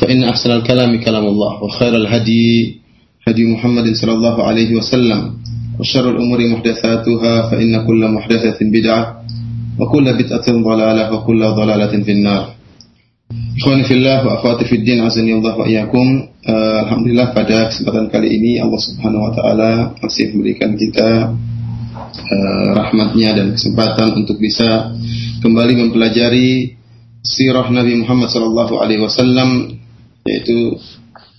فإن أحسن الكلام كلام الله وخير الهدي هدي محمد صلى الله عليه وسلم وشر الأمور محدثاتها فإن كل محدثة بدعة وكل بدعة ضلالة وكل ضلالة في النار. إخواني في الله وأخواتي في الدين عزني الله وإياكم. آه، الحمد لله pada kesempatan kali الله سبحانه وتعالى wa taala masih memberikan kita uh, rahmatnya dan kesempatan untuk bisa kembali mempelajari sirah Nabi Muhammad sallallahu alaihi yaitu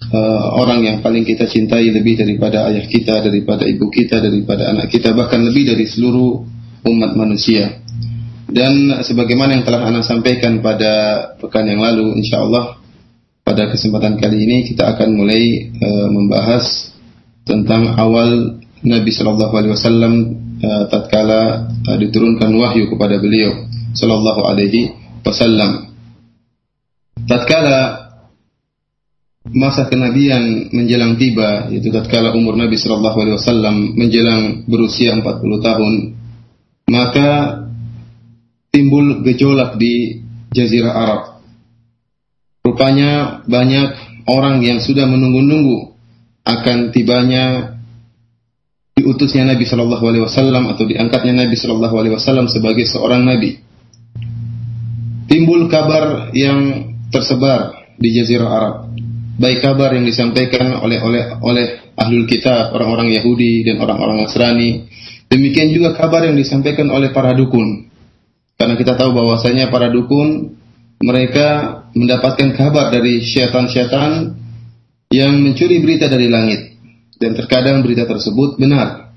uh, orang yang paling kita cintai lebih daripada ayah kita, daripada ibu kita, daripada anak kita, bahkan lebih dari seluruh umat manusia. Dan sebagaimana yang telah Anda sampaikan pada pekan yang lalu, insya Allah pada kesempatan kali ini kita akan mulai uh, membahas tentang awal Nabi Shallallahu Alaihi Wasallam uh, tatkala uh, diturunkan wahyu kepada beliau Shallallahu Alaihi Wasallam. Tatkala masa kenabian menjelang tiba, yaitu tatkala umur Nabi Shallallahu Alaihi Wasallam menjelang berusia 40 tahun, maka timbul gejolak di Jazirah Arab. Rupanya banyak orang yang sudah menunggu-nunggu akan tibanya diutusnya Nabi Shallallahu Alaihi Wasallam atau diangkatnya Nabi Shallallahu Alaihi Wasallam sebagai seorang nabi. Timbul kabar yang tersebar di Jazirah Arab, baik kabar yang disampaikan oleh oleh oleh ahlul kitab, orang-orang Yahudi dan orang-orang Nasrani. Demikian juga kabar yang disampaikan oleh para dukun, karena kita tahu bahwasanya para dukun mereka mendapatkan kabar dari syaitan-syaitan yang mencuri berita dari langit dan terkadang berita tersebut benar.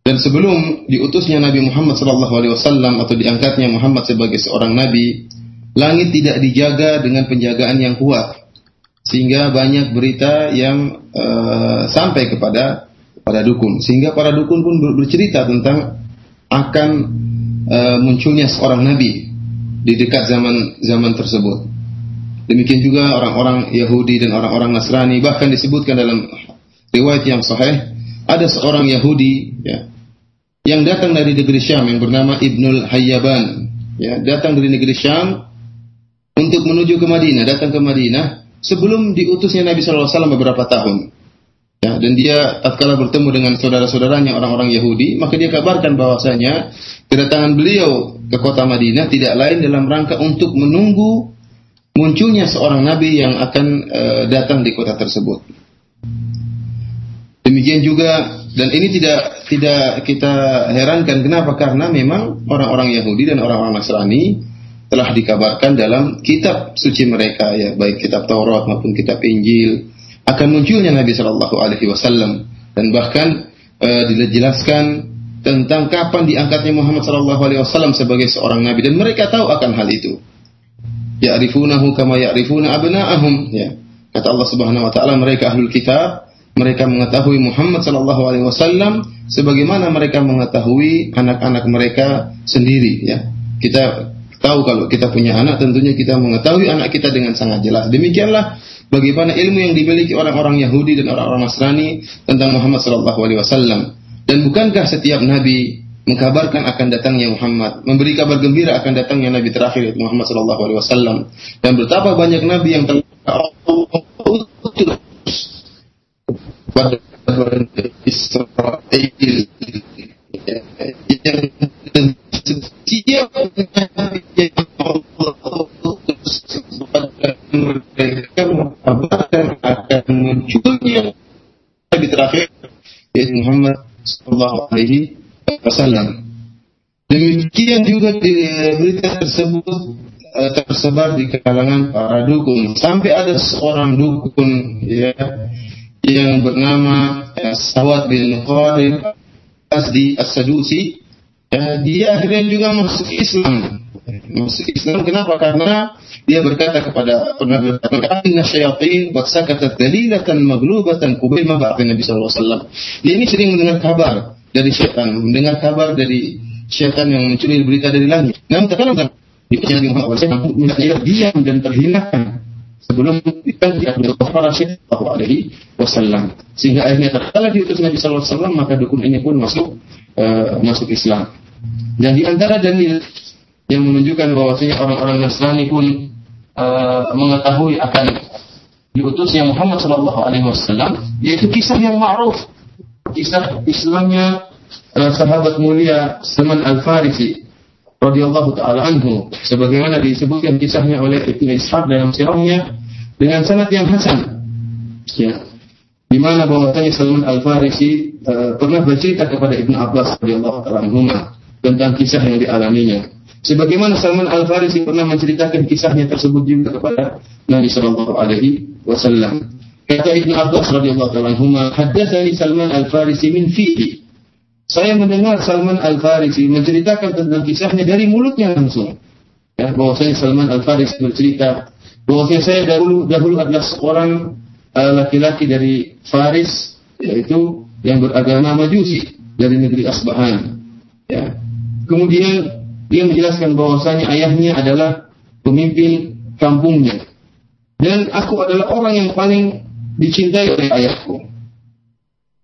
Dan sebelum diutusnya Nabi Muhammad SAW atau diangkatnya Muhammad sebagai seorang nabi, langit tidak dijaga dengan penjagaan yang kuat sehingga banyak berita yang uh, sampai kepada para dukun sehingga para dukun pun bercerita tentang akan uh, munculnya seorang nabi di dekat zaman zaman tersebut. Demikian juga orang-orang Yahudi dan orang-orang Nasrani bahkan disebutkan dalam riwayat yang sahih ada seorang Yahudi ya, yang datang dari negeri Syam yang bernama Ibnul Hayyaban ya, datang dari negeri Syam untuk menuju ke Madinah, datang ke Madinah sebelum diutusnya Nabi SAW beberapa tahun. Ya, dan dia tatkala bertemu dengan saudara-saudaranya orang-orang Yahudi, maka dia kabarkan bahwasanya kedatangan beliau ke kota Madinah tidak lain dalam rangka untuk menunggu munculnya seorang nabi yang akan uh, datang di kota tersebut. Demikian juga dan ini tidak tidak kita herankan kenapa karena memang orang-orang Yahudi dan orang-orang Nasrani telah dikabarkan dalam kitab suci mereka ya baik kitab Taurat maupun kitab Injil akan munculnya Nabi Shallallahu Alaihi Wasallam dan bahkan uh, dijelaskan tentang kapan diangkatnya Muhammad Shallallahu Alaihi Wasallam sebagai seorang nabi dan mereka tahu akan hal itu. Ya'rifunahu kama ya'rifuna abna'ahum ya. Kata Allah Subhanahu wa taala mereka ahlul kitab, mereka mengetahui Muhammad sallallahu alaihi wasallam sebagaimana mereka mengetahui anak-anak mereka sendiri ya. Kita tahu kalau kita punya anak tentunya kita mengetahui anak kita dengan sangat jelas. Demikianlah bagaimana ilmu yang dimiliki orang-orang Yahudi dan orang-orang Nasrani tentang Muhammad sallallahu alaihi wasallam. Dan bukankah setiap nabi mengkabarkan akan datangnya Muhammad, memberi kabar gembira akan datangnya Nabi terakhir Muhammad sallallahu alaihi wasallam dan betapa banyak nabi yang Allah utus kepada mereka mengabarkan akan munculnya Nabi terakhir yaitu Muhammad sallallahu alaihi wasallam. Demikian juga berita tersebut eh, tersebar di kalangan para dukun sampai ada seorang dukun ya yang bernama ya, Sawat bin Khalid Asdi As-Sadusi ya, dia akhirnya juga masuk Islam Islam kenapa karena dia berkata kepada pernah berkata inna syayatin qad sakatat dalilatan maghlubatan qubayl ma ba'atha Nabi wasallam dia ini sering mendengar kabar dari syaitan mendengar kabar dari syaitan yang mencuri berita dari langit. Namun terkadang yang Muhammad SAW minta diam dan terhinakan sebelum dipanggil oleh para Shallallahu Alaihi Wasallam. Sehingga akhirnya tatkala diutus Nabi Wasallam maka dukun ini pun masuk uh, masuk Islam. Dan di antara dalil yang menunjukkan bahwasanya orang-orang Nasrani pun uh, mengetahui akan diutusnya Muhammad Sallallahu Alaihi Wasallam, yaitu kisah yang ma'ruf, kisah Islamnya uh, sahabat mulia Salman Al Farisi radhiyallahu taala anhu sebagaimana disebutkan kisahnya oleh Ibnu Ishaq dalam sirahnya dengan sanad yang hasan. Ya. Di mana bahwasanya Salman Al Farisi uh, pernah bercerita kepada Ibnu Abbas radhiyallahu taala anhu tentang kisah yang dialaminya sebagaimana Salman Al Farisi pernah menceritakan kisahnya tersebut juga kepada Nabi sallallahu alaihi wasallam kata Ibnu Abbas radhiyallahu taala anhu haddatsani Salman Al Farisi min fihi saya mendengar Salman Al Farisi menceritakan tentang kisahnya dari mulutnya langsung. Ya, bahwasanya Salman Al Farisi bercerita bahwasanya saya dahulu dahulu adalah seorang uh, laki-laki dari Faris yaitu yang beragama Majusi dari negeri Asbahan. Ya. Kemudian dia menjelaskan bahwasanya ayahnya adalah pemimpin kampungnya dan aku adalah orang yang paling dicintai oleh ayahku.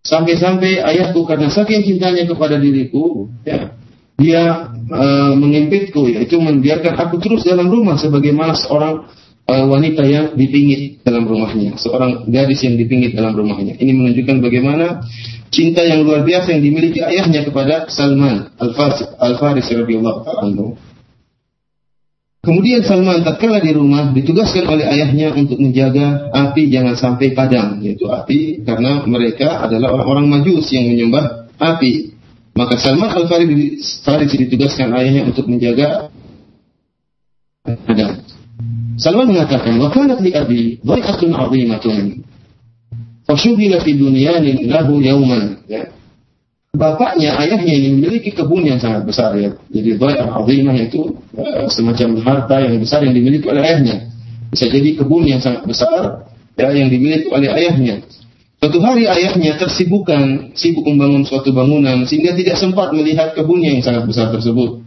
Sampai-sampai ayahku karena saking cintanya kepada diriku, ya, dia uh, mengimpitku, yaitu membiarkan aku terus dalam rumah sebagaimana seorang uh, wanita yang dipingit dalam rumahnya, seorang gadis yang dipingit dalam rumahnya. Ini menunjukkan bagaimana cinta yang luar biasa yang dimiliki ayahnya kepada Salman Al-Faris Al-Faris radhiyallahu anhu. Kemudian Salman tatkala di rumah ditugaskan oleh ayahnya untuk menjaga api jangan sampai padam, yaitu api karena mereka adalah orang-orang majus yang menyembah api. Maka Salman Al-Farisi ditugaskan ayahnya untuk menjaga padam. Salman mengatakan, "Wa kanat li abi dhai'atun 'azimatun." Fashubila fi dunyanin lahu yawman. Ya bapaknya, ayahnya ini memiliki kebun yang sangat besar ya. Jadi dhaif azimah itu uh, semacam harta yang besar yang dimiliki oleh ayahnya. Bisa jadi kebun yang sangat besar ya yang dimiliki oleh ayahnya. Suatu hari ayahnya tersibukkan, sibuk membangun suatu bangunan sehingga tidak sempat melihat kebunnya yang sangat besar tersebut.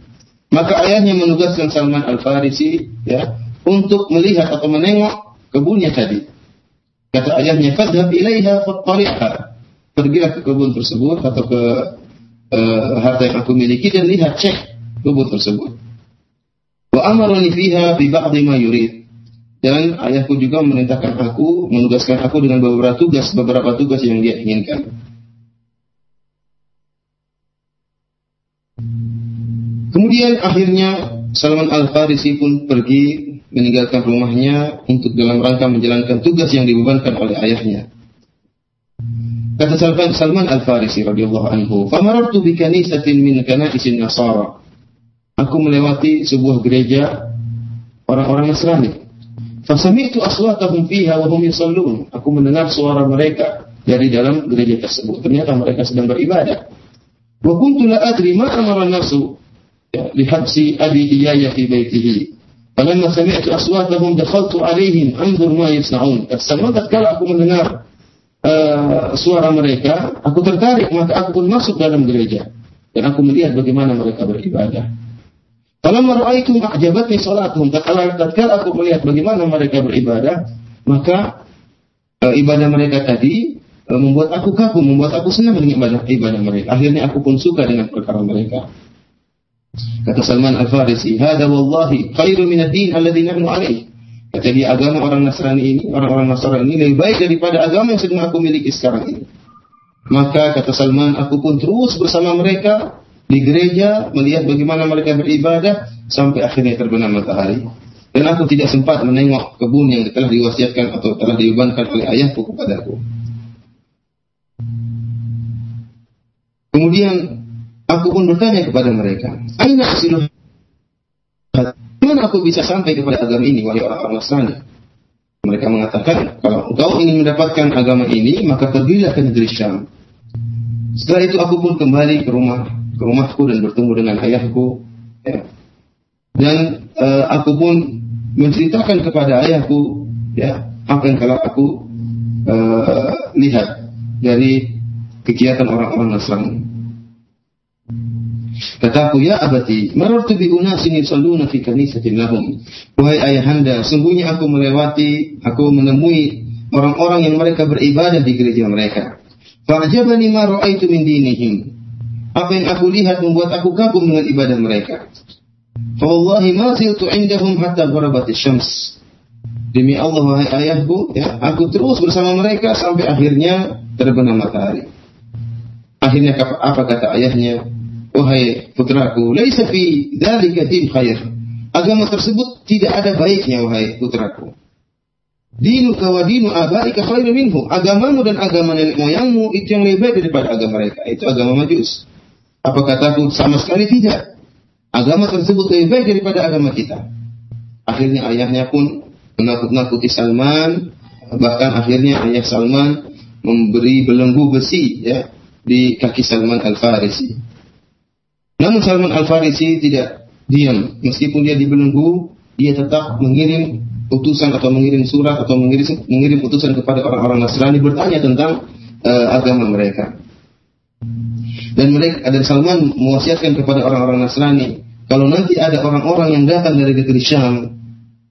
Maka ayahnya menugaskan Salman Al-Farisi ya untuk melihat atau menengok kebunnya tadi. Kata ayahnya, "Fadhhab ilaiha fattali'ha." pergilah ke kebun tersebut atau ke uh, harta yang aku miliki dan lihat cek kebun tersebut. Wa amarani fiha bi ma yurid. Dan ayahku juga memerintahkan aku, menugaskan aku dengan beberapa tugas, beberapa tugas yang dia inginkan. Kemudian akhirnya Salman Al-Farisi pun pergi meninggalkan rumahnya untuk dalam rangka menjalankan tugas yang dibebankan oleh ayahnya. Kata Salman, Salman Al-Farisi radhiyallahu anhu, "Famarartu bi kanisatin min kanaisin Nasara." Aku melewati sebuah gereja orang-orang Nasrani. Fasami'tu aswatahum fiha wa hum yusallun. Aku mendengar suara mereka dari dalam gereja tersebut. Ternyata mereka sedang beribadah. Wa kuntu la adri ma amara nasu ya, lihabsi abi iyaya fi baitihi. Falamma sami'tu aswatahum dakhaltu alaihim anzur ma yasna'un. Sama tatkala aku mendengar uh, suara mereka, aku tertarik, maka aku pun masuk dalam gereja. Dan aku melihat bagaimana mereka beribadah. Kalau meraitu ajabatni salatuhum, tatkala aku melihat bagaimana mereka beribadah, maka uh, ibadah mereka tadi uh, membuat aku kagum, membuat aku senang dengan ibadah, ibadah mereka. Akhirnya aku pun suka dengan perkara mereka. Kata Salman Al-Farisi, "Hada wallahi khairu min ad-din alladhi nahnu alayh." Jadi agama orang Nasrani ini, orang-orang Nasrani ini lebih baik daripada agama yang sedang aku miliki sekarang ini. Maka kata Salman, aku pun terus bersama mereka di gereja melihat bagaimana mereka beribadah sampai akhirnya terbenam matahari. Dan aku tidak sempat menengok kebun yang telah diwasiatkan atau telah diubankan oleh ayahku kepadaku. Kemudian aku pun bertanya kepada mereka, Aina asiluh Bagaimana aku bisa sampai kepada agama ini, wahai orang-orang Nasrani? Mereka mengatakan, kalau engkau ingin mendapatkan agama ini, maka pergilah ke negeri Syam. Setelah itu aku pun kembali ke rumah, ke rumahku dan bertemu dengan ayahku. Ya. Dan uh, aku pun menceritakan kepada ayahku, ya, apa yang kalau aku uh, lihat dari kegiatan orang-orang Nasrani. Kataku, ya abati, marartu bi unasin yusalluna fi kanisatin lahum. Wahai ayahanda, sungguhnya aku melewati, aku menemui orang-orang yang mereka beribadah di gereja mereka. Fa'ajabani ma ra'aitu min dinihim. Apa yang aku lihat membuat aku kagum dengan ibadah mereka. Wallahi ma ziltu indahum hatta gharabat syams. Demi Allah wahai ayahku, ya, aku terus bersama mereka sampai akhirnya terbenam matahari. Akhirnya apa kata ayahnya? Wahai putraku, laisa fi dzalika din khair. Agama tersebut tidak ada baiknya wahai putraku. Dinu wa dinu abaika khairu minhu. Agamamu dan agama nenek moyangmu itu yang lebih daripada agama mereka. Itu agama Majus. Apa kataku? Sama sekali tidak. Agama tersebut lebih baik daripada agama kita. Akhirnya ayahnya pun menakut-nakuti Salman. Bahkan akhirnya ayah Salman memberi belenggu besi ya di kaki Salman Al-Farisi. Namun Salman Al-Farisi tidak diam. Meskipun dia dibelenggu, dia tetap mengirim utusan atau mengirim surat atau mengirim, mengirim utusan kepada orang-orang Nasrani bertanya tentang uh, agama mereka. Dan mereka dan Salman mewasiatkan kepada orang-orang Nasrani, kalau nanti ada orang-orang yang datang dari negeri Syam,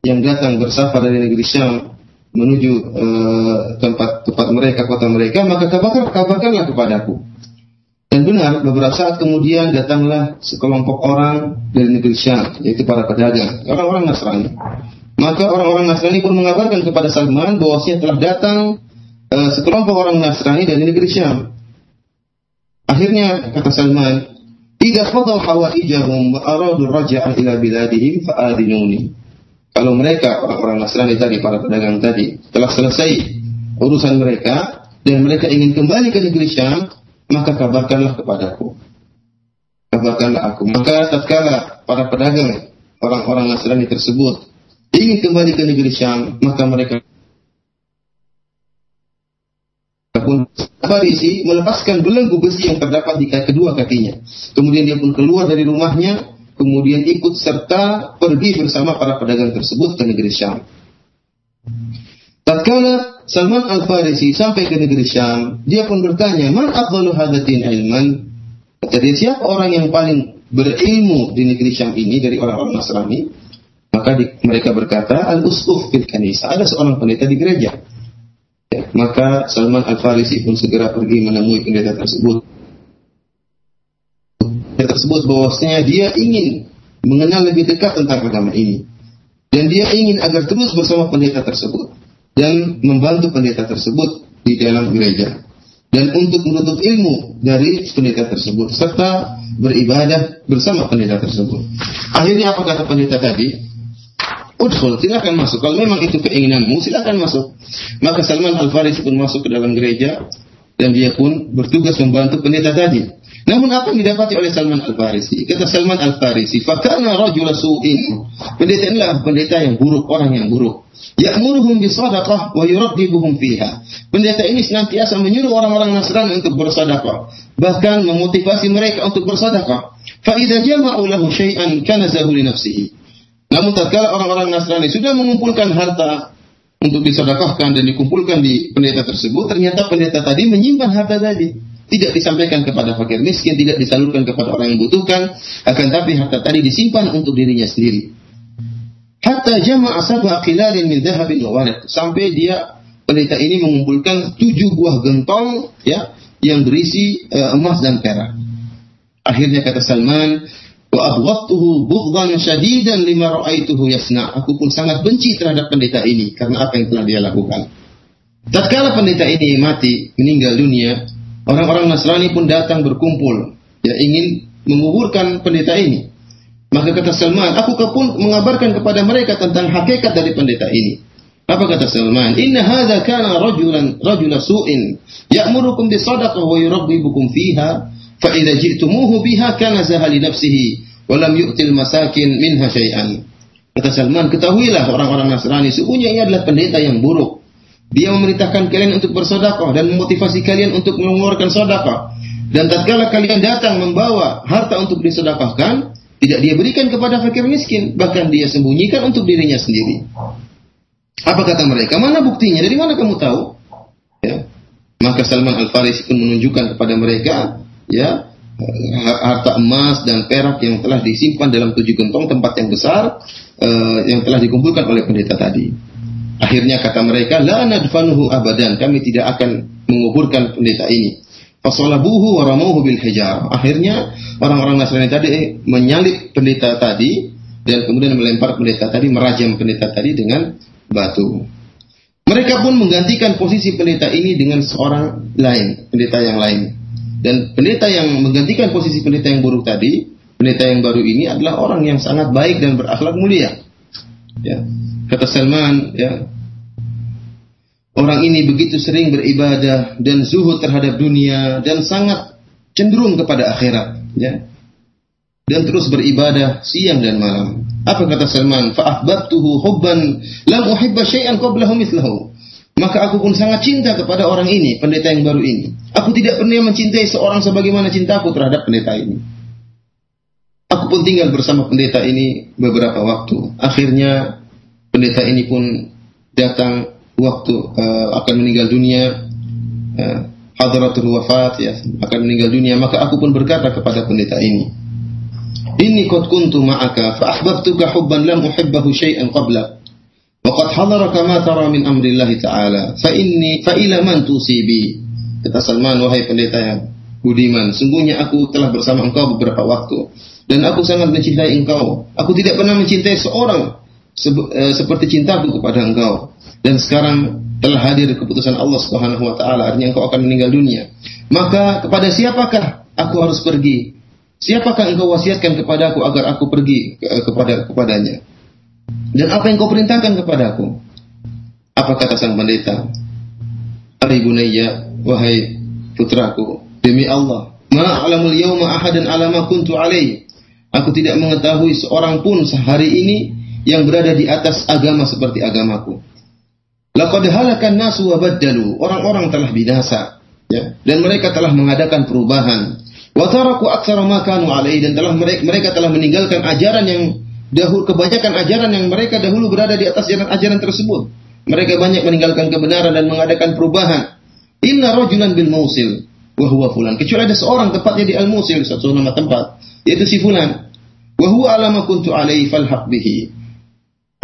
yang datang bersafar dari negeri Syam menuju uh, tempat tempat mereka, kota mereka, maka kabarkan, kabarkanlah kepadaku. Dan benar, beberapa saat kemudian datanglah sekelompok orang dari negeri Syam, yaitu para pedagang, orang-orang Nasrani. Maka orang-orang Nasrani pun mengabarkan kepada Salman bahwa telah datang uh, sekelompok orang Nasrani dari negeri Syam. Akhirnya kata Salman, "Idza qadaw hawaijahum wa aradu raja'an ila biladihim fa'adinuni." Kalau mereka orang-orang Nasrani tadi, para pedagang tadi, telah selesai urusan mereka dan mereka ingin kembali ke negeri Syam, maka kabarkanlah kepadaku. Kabarkanlah aku. Maka tatkala para pedagang orang-orang Nasrani tersebut ingin kembali ke negeri Syam, maka mereka pun Farisi melepaskan belenggu besi yang terdapat di kedua kakinya. Kemudian dia pun keluar dari rumahnya, kemudian ikut serta pergi bersama para pedagang tersebut ke negeri Syam. Tatkala Salman Al-Farisi sampai ke negeri Syam, dia pun bertanya, "Man afdalu hadatin ilman?" Dia, siapa orang yang paling berilmu di negeri Syam ini dari orang-orang Nasrani? Maka di, mereka berkata, "Al-Usquf fil kanisa." Ada seorang pendeta di gereja. Ya, maka Salman Al-Farisi pun segera pergi menemui pendeta tersebut. Pendeta tersebut bahwasanya dia ingin mengenal lebih dekat tentang agama ini. Dan dia ingin agar terus bersama pendeta tersebut dan membantu pendeta tersebut di dalam gereja dan untuk menuntut ilmu dari pendeta tersebut serta beribadah bersama pendeta tersebut. Akhirnya apa kata pendeta tadi? Udhul, silakan masuk. Kalau memang itu keinginanmu, silakan masuk. Maka Salman Al-Farisi pun masuk ke dalam gereja dan dia pun bertugas membantu pendeta tadi. Namun apa yang didapati oleh Salman Al-Farisi? Kata Salman Al-Farisi, "Fakana rajul su'in." Pendeta inilah pendeta yang buruk, orang yang buruk. Ya'muruhum bisadaqah wa yuraddibuhum fiha. Pendeta ini senantiasa menyuruh orang-orang Nasrani untuk bersedekah, bahkan memotivasi mereka untuk bersedekah. Fa idza jama'u lahu syai'an kanazahu li nafsihi. Namun tatkala orang-orang Nasrani sudah mengumpulkan harta untuk disedekahkan dan dikumpulkan di pendeta tersebut, ternyata pendeta tadi menyimpan harta tadi. Tidak disampaikan kepada fakir miskin, tidak disalurkan kepada orang yang butuhkan, akan tapi harta tadi disimpan untuk dirinya sendiri. Hatta jama'a sab'a qilalin min dhahabin wa Sampai dia pendeta ini mengumpulkan tujuh buah gentong ya yang berisi uh, emas dan perak. Akhirnya kata Salman, wa abghadtuhu bughdan shadidan lima ra'aituhu yasna. Aku pun sangat benci terhadap pendeta ini karena apa yang telah dia lakukan. Tatkala pendeta ini mati, meninggal dunia, orang-orang Nasrani pun datang berkumpul, ya ingin menguburkan pendeta ini. Maka kata Salman, aku pun mengabarkan kepada mereka tentang hakikat dari pendeta ini. Apa kata Salman? Inna hadza kana rajulan rajula su'in ya'murukum bisadaqah wa yurabbibukum fiha Fa idza ji'tumuhu biha kana zahali nafsihi wa lam yu'til masakin minha syai'an. Kata Salman, ketahuilah orang-orang Nasrani, sesungguhnya ini adalah pendeta yang buruk. Dia memerintahkan kalian untuk bersedekah dan memotivasi kalian untuk mengeluarkan sedekah. Dan tatkala kalian datang membawa harta untuk disedekahkan, tidak dia berikan kepada fakir miskin, bahkan dia sembunyikan untuk dirinya sendiri. Apa kata mereka? Mana buktinya? Dari mana kamu tahu? Ya. Maka Salman Al Farisi pun menunjukkan kepada mereka, ya, harta emas dan perak yang telah disimpan dalam tujuh gentong tempat yang besar uh, yang telah dikumpulkan oleh pendeta tadi. Akhirnya kata mereka, la nadfanuhu abadan, kami tidak akan menguburkan pendeta ini. Fasolabuhu waramuhu bil hijar. Akhirnya orang-orang Nasrani tadi menyalip pendeta tadi dan kemudian melempar pendeta tadi, merajam pendeta tadi dengan batu. Mereka pun menggantikan posisi pendeta ini dengan seorang lain, pendeta yang lain. Dan pendeta yang menggantikan posisi pendeta yang buruk tadi, pendeta yang baru ini adalah orang yang sangat baik dan berakhlak mulia. Ya. Kata Salman, ya, Orang ini begitu sering beribadah dan zuhud terhadap dunia dan sangat cenderung kepada akhirat, ya. Dan terus beribadah siang dan malam. Apa kata Salman? Fa'ahbabtuhu hubban lam uhibba syai'an qablahu mithlahu. Maka aku pun sangat cinta kepada orang ini, pendeta yang baru ini. Aku tidak pernah mencintai seorang sebagaimana cintaku terhadap pendeta ini. Aku pun tinggal bersama pendeta ini beberapa waktu. Akhirnya pendeta ini pun datang waktu uh, akan meninggal dunia uh, hadratul wafat ya akan meninggal dunia maka aku pun berkata kepada pendeta ini inni qad kuntu ma'aka fa ahbabtuka hubban lam uhibbahu syai'an qabla wa qad hadaraka ma tara min amri Allah taala fa inni fa ila man tusibi kata Salman wahai pendeta yang budiman sungguhnya aku telah bersama engkau beberapa waktu dan aku sangat mencintai engkau. Aku tidak pernah mencintai seorang seperti cintaku kepada engkau. Dan sekarang telah hadir keputusan Allah Subhanahu wa taala. Artinya engkau akan meninggal dunia. Maka kepada siapakah aku harus pergi? Siapakah engkau wasiatkan kepadaku agar aku pergi kepada kepadanya? Dan apa yang kau perintahkan kepadaku apa kata sang pendeta? Hai bunayya wahai putraku demi Allah ma a'lamul yawma ahadan ala ma kuntu alaihi. Aku tidak mengetahui seorang pun sehari ini yang berada di atas agama seperti agamaku Laqad halakan nasu wa baddalu. Orang-orang telah binasa. Ya. Dan mereka telah mengadakan perubahan. Wa taraku aktsara ma kanu dan telah mereka, mereka telah meninggalkan ajaran yang dahulu kebanyakan ajaran yang mereka dahulu berada di atas ajaran-ajaran tersebut. Mereka banyak meninggalkan kebenaran dan mengadakan perubahan. Inna rajulan bil Mausil wa huwa fulan. Kecuali ada seorang tepatnya di Al Mausil satu nama tempat, yaitu si fulan. Wa huwa alama kuntu alaihi falhaq bihi.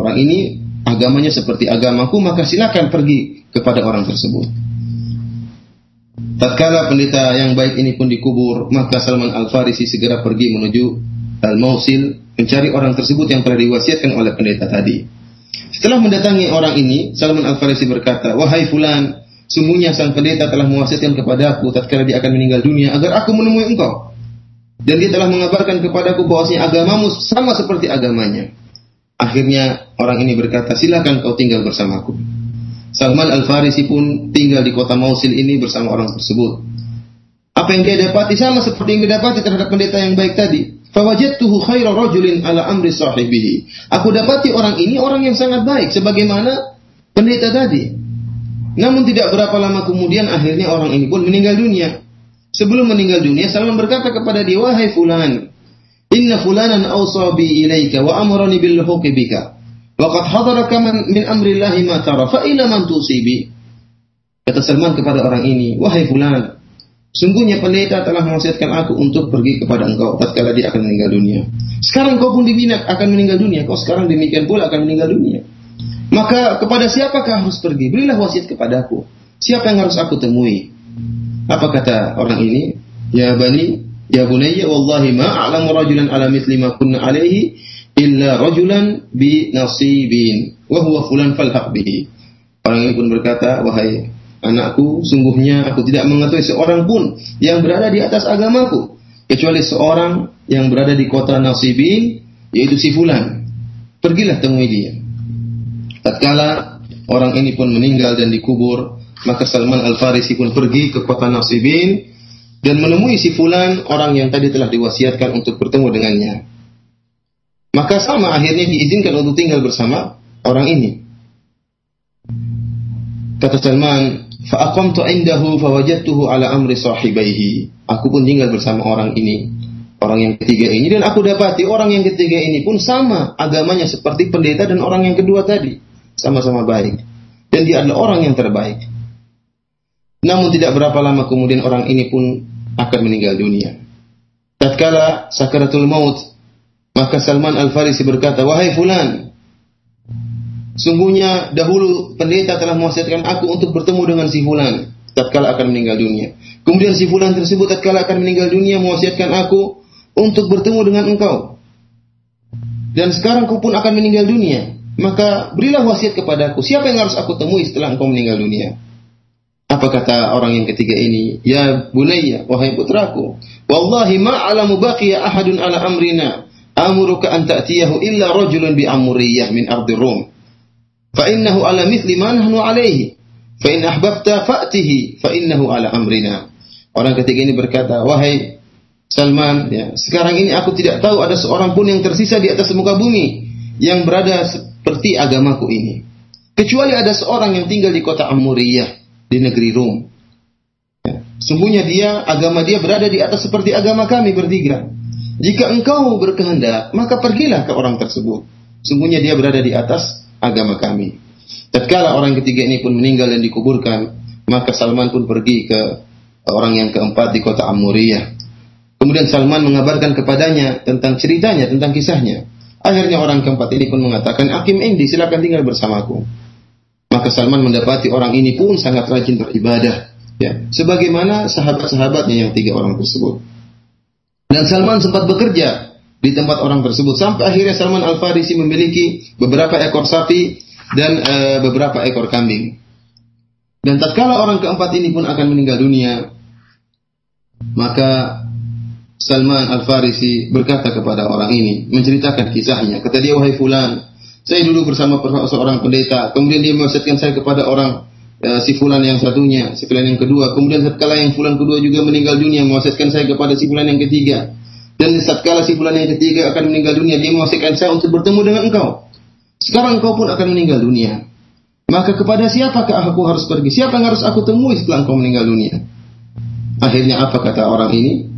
Orang ini agamanya seperti agamaku, maka silakan pergi kepada orang tersebut. Tatkala pendeta yang baik ini pun dikubur, maka Salman Al-Farisi segera pergi menuju Al-Mausil mencari orang tersebut yang telah diwasiatkan oleh pendeta tadi. Setelah mendatangi orang ini, Salman Al-Farisi berkata, "Wahai fulan, sungguhnya sang pendeta telah mewasiatkan kepadaku tatkala dia akan meninggal dunia agar aku menemui engkau." Dan dia telah mengabarkan kepadaku bahwasanya agamamu sama seperti agamanya. Akhirnya orang ini berkata, silakan kau tinggal bersamaku. Salman Al-Farisi pun tinggal di kota Mausil ini bersama orang tersebut. Apa yang dia dapati sama seperti yang dia dapati terhadap pendeta yang baik tadi. Fawajadtuhu khaira rajulin ala amri sahibihi. Aku dapati orang ini orang yang sangat baik sebagaimana pendeta tadi. Namun tidak berapa lama kemudian akhirnya orang ini pun meninggal dunia. Sebelum meninggal dunia, Salman berkata kepada dia, "Wahai fulan, Inna fulanan awsa bi ilaika wa amrani bil huqi bika. Wa qad hadaraka min Allah ma tara fa ila man tusibi. Kata Salman kepada orang ini, wahai fulan, sungguhnya pendeta telah mewasiatkan aku untuk pergi kepada engkau tatkala dia akan meninggal dunia. Sekarang kau pun diminat akan meninggal dunia, kau sekarang demikian pula akan meninggal dunia. Maka kepada siapakah harus pergi? Berilah wasiat kepadaku. Siapa yang harus aku temui? Apa kata orang ini? Ya bani, Ya bunayya wallahi ma a'lamu rajulan ala mithli ma kunna alaihi illa rajulan bi nasibin wa huwa fulan falhaq bihi. Orang ini pun berkata, wahai anakku, sungguhnya aku tidak mengetahui seorang pun yang berada di atas agamaku kecuali seorang yang berada di kota Nasibin yaitu si fulan. Pergilah temui dia. Tatkala orang ini pun meninggal dan dikubur, maka Salman Al-Farisi pun pergi ke kota Nasibin dan menemui si fulan orang yang tadi telah diwasiatkan untuk bertemu dengannya. Maka sama akhirnya diizinkan untuk tinggal bersama orang ini. Kata Salman, fa'aqamtu indahu fawajadtuhu ala amri sahibaihi. Aku pun tinggal bersama orang ini, orang yang ketiga ini dan aku dapati orang yang ketiga ini pun sama agamanya seperti pendeta dan orang yang kedua tadi, sama-sama baik. Dan dia adalah orang yang terbaik. Namun tidak berapa lama kemudian orang ini pun akan meninggal dunia. Tatkala sakaratul maut, maka Salman Al-Farisi berkata, "Wahai fulan, sungguhnya dahulu pendeta telah mewasiatkan aku untuk bertemu dengan si fulan tatkala akan meninggal dunia. Kemudian si fulan tersebut tatkala akan meninggal dunia mewasiatkan aku untuk bertemu dengan engkau. Dan sekarang kau pun akan meninggal dunia. Maka berilah wasiat kepadaku. Siapa yang harus aku temui setelah engkau meninggal dunia? Apa kata orang yang ketiga ini? Ya bunayya, wahai putraku. Wallahi ma'alamu baqiya ahadun ala amrina. Amuruka an ta'tiyahu illa rajulun bi amuriyah min ardi rum. Fa innahu ala mithli ma alaihi. Fa in ahbabta fa'tihi fa innahu ala amrina. Orang ketiga ini berkata, wahai Salman, ya, sekarang ini aku tidak tahu ada seorang pun yang tersisa di atas muka bumi yang berada seperti agamaku ini. Kecuali ada seorang yang tinggal di kota Amuriyah di negeri Rom. Ya. Sungguhnya dia, agama dia berada di atas seperti agama kami bertiga. Jika engkau berkehendak, maka pergilah ke orang tersebut. Sungguhnya dia berada di atas agama kami. Tatkala orang ketiga ini pun meninggal dan dikuburkan, maka Salman pun pergi ke orang yang keempat di kota Amuriyah. Kemudian Salman mengabarkan kepadanya tentang ceritanya, tentang kisahnya. Akhirnya orang keempat ini pun mengatakan, Akim Indi, silakan tinggal bersamaku. Maka Salman mendapati orang ini pun sangat rajin beribadah. Ya, sebagaimana sahabat-sahabatnya yang tiga orang tersebut. Dan Salman sempat bekerja di tempat orang tersebut sampai akhirnya Salman Al Farisi memiliki beberapa ekor sapi dan e, beberapa ekor kambing. Dan tatkala orang keempat ini pun akan meninggal dunia, maka Salman Al Farisi berkata kepada orang ini, menceritakan kisahnya. Kata dia, wahai fulan, saya dulu bersama seorang pendeta, kemudian dia mewasiatkan saya kepada orang e, si fulan yang satunya, si fulan yang kedua. Kemudian setelah yang fulan kedua juga meninggal dunia, mewasiatkan saya kepada si fulan yang ketiga. Dan setelah si fulan yang ketiga akan meninggal dunia, dia mewasiatkan saya untuk bertemu dengan engkau. Sekarang engkau pun akan meninggal dunia. Maka kepada siapakah aku harus pergi? Siapa yang harus aku temui setelah engkau meninggal dunia? Akhirnya apa kata orang ini?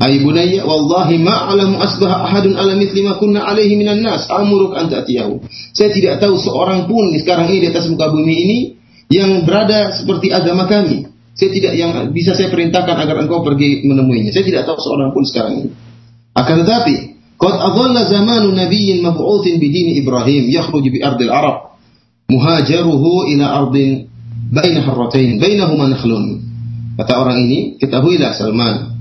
Ay bunayya wallahi ma alam asbah ahadun ala mithli ma kunna alaihi minan nas amuruk an ta'tiyahu. Saya tidak tahu seorang pun sekarang ini di atas muka bumi ini yang berada seperti agama kami. Saya tidak yang bisa saya perintahkan agar engkau pergi menemuinya. Saya tidak tahu seorang pun sekarang ini. Akan tetapi, qad adalla zamanu nabiyyin mab'utsin bi dini Ibrahim yakhruju bi ardil Arab muhajaruhu ila ardin baina harratain bainahuma nakhlun. Kata orang ini, ketahuilah Salman,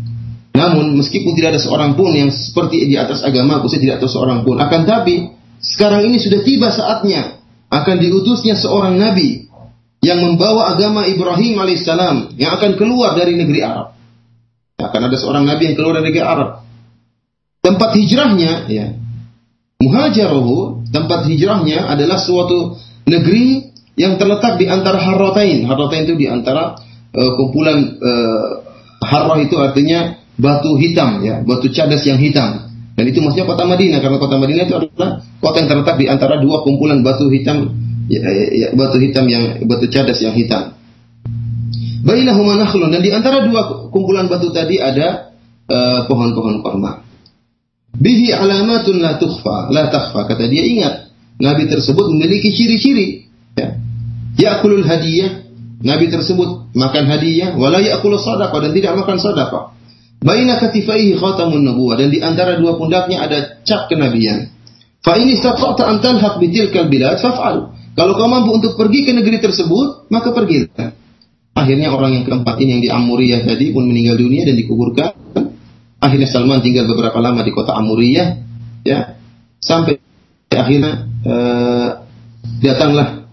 namun meskipun tidak ada seorang pun yang seperti di atas agama saya tidak tahu seorang pun. Akan tapi sekarang ini sudah tiba saatnya akan diutusnya seorang nabi yang membawa agama Ibrahim alaihissalam yang akan keluar dari negeri Arab. Akan ada seorang nabi yang keluar dari negeri Arab. Tempat hijrahnya, ya, muhajaruhu, tempat hijrahnya adalah suatu negeri yang terletak di antara Harratain. Harratain itu di antara uh, kumpulan uh, Harrah itu artinya batu hitam ya, batu cadas yang hitam. Dan itu maksudnya kota Madinah karena kota Madinah itu adalah kota yang terletak di antara dua kumpulan batu hitam ya, ya, ya, batu hitam yang batu cadas yang hitam. Bainahuma nakhlun dan di antara dua kumpulan batu tadi ada eh, pohon-pohon uh, korma. Bihi alamatun la tukhfa, la takhfa. Kata dia ingat, nabi tersebut memiliki ciri-ciri. Ya. Ya'kulul hadiyah, nabi tersebut makan hadiah, wala ya'kulu sadaqah dan tidak makan sadaqah. Baina katifaihi khatamun nubuwah dan di antara dua pundaknya ada cap kenabian. Fa ini istata'ta an talhaq bitilkal bilad faf'al. Kalau kau mampu untuk pergi ke negeri tersebut, maka pergilah. Akhirnya orang yang keempat ini yang di Amuriyah tadi pun meninggal dunia dan dikuburkan. Akhirnya Salman tinggal beberapa lama di kota Amuriyah, ya, sampai akhirnya uh, datanglah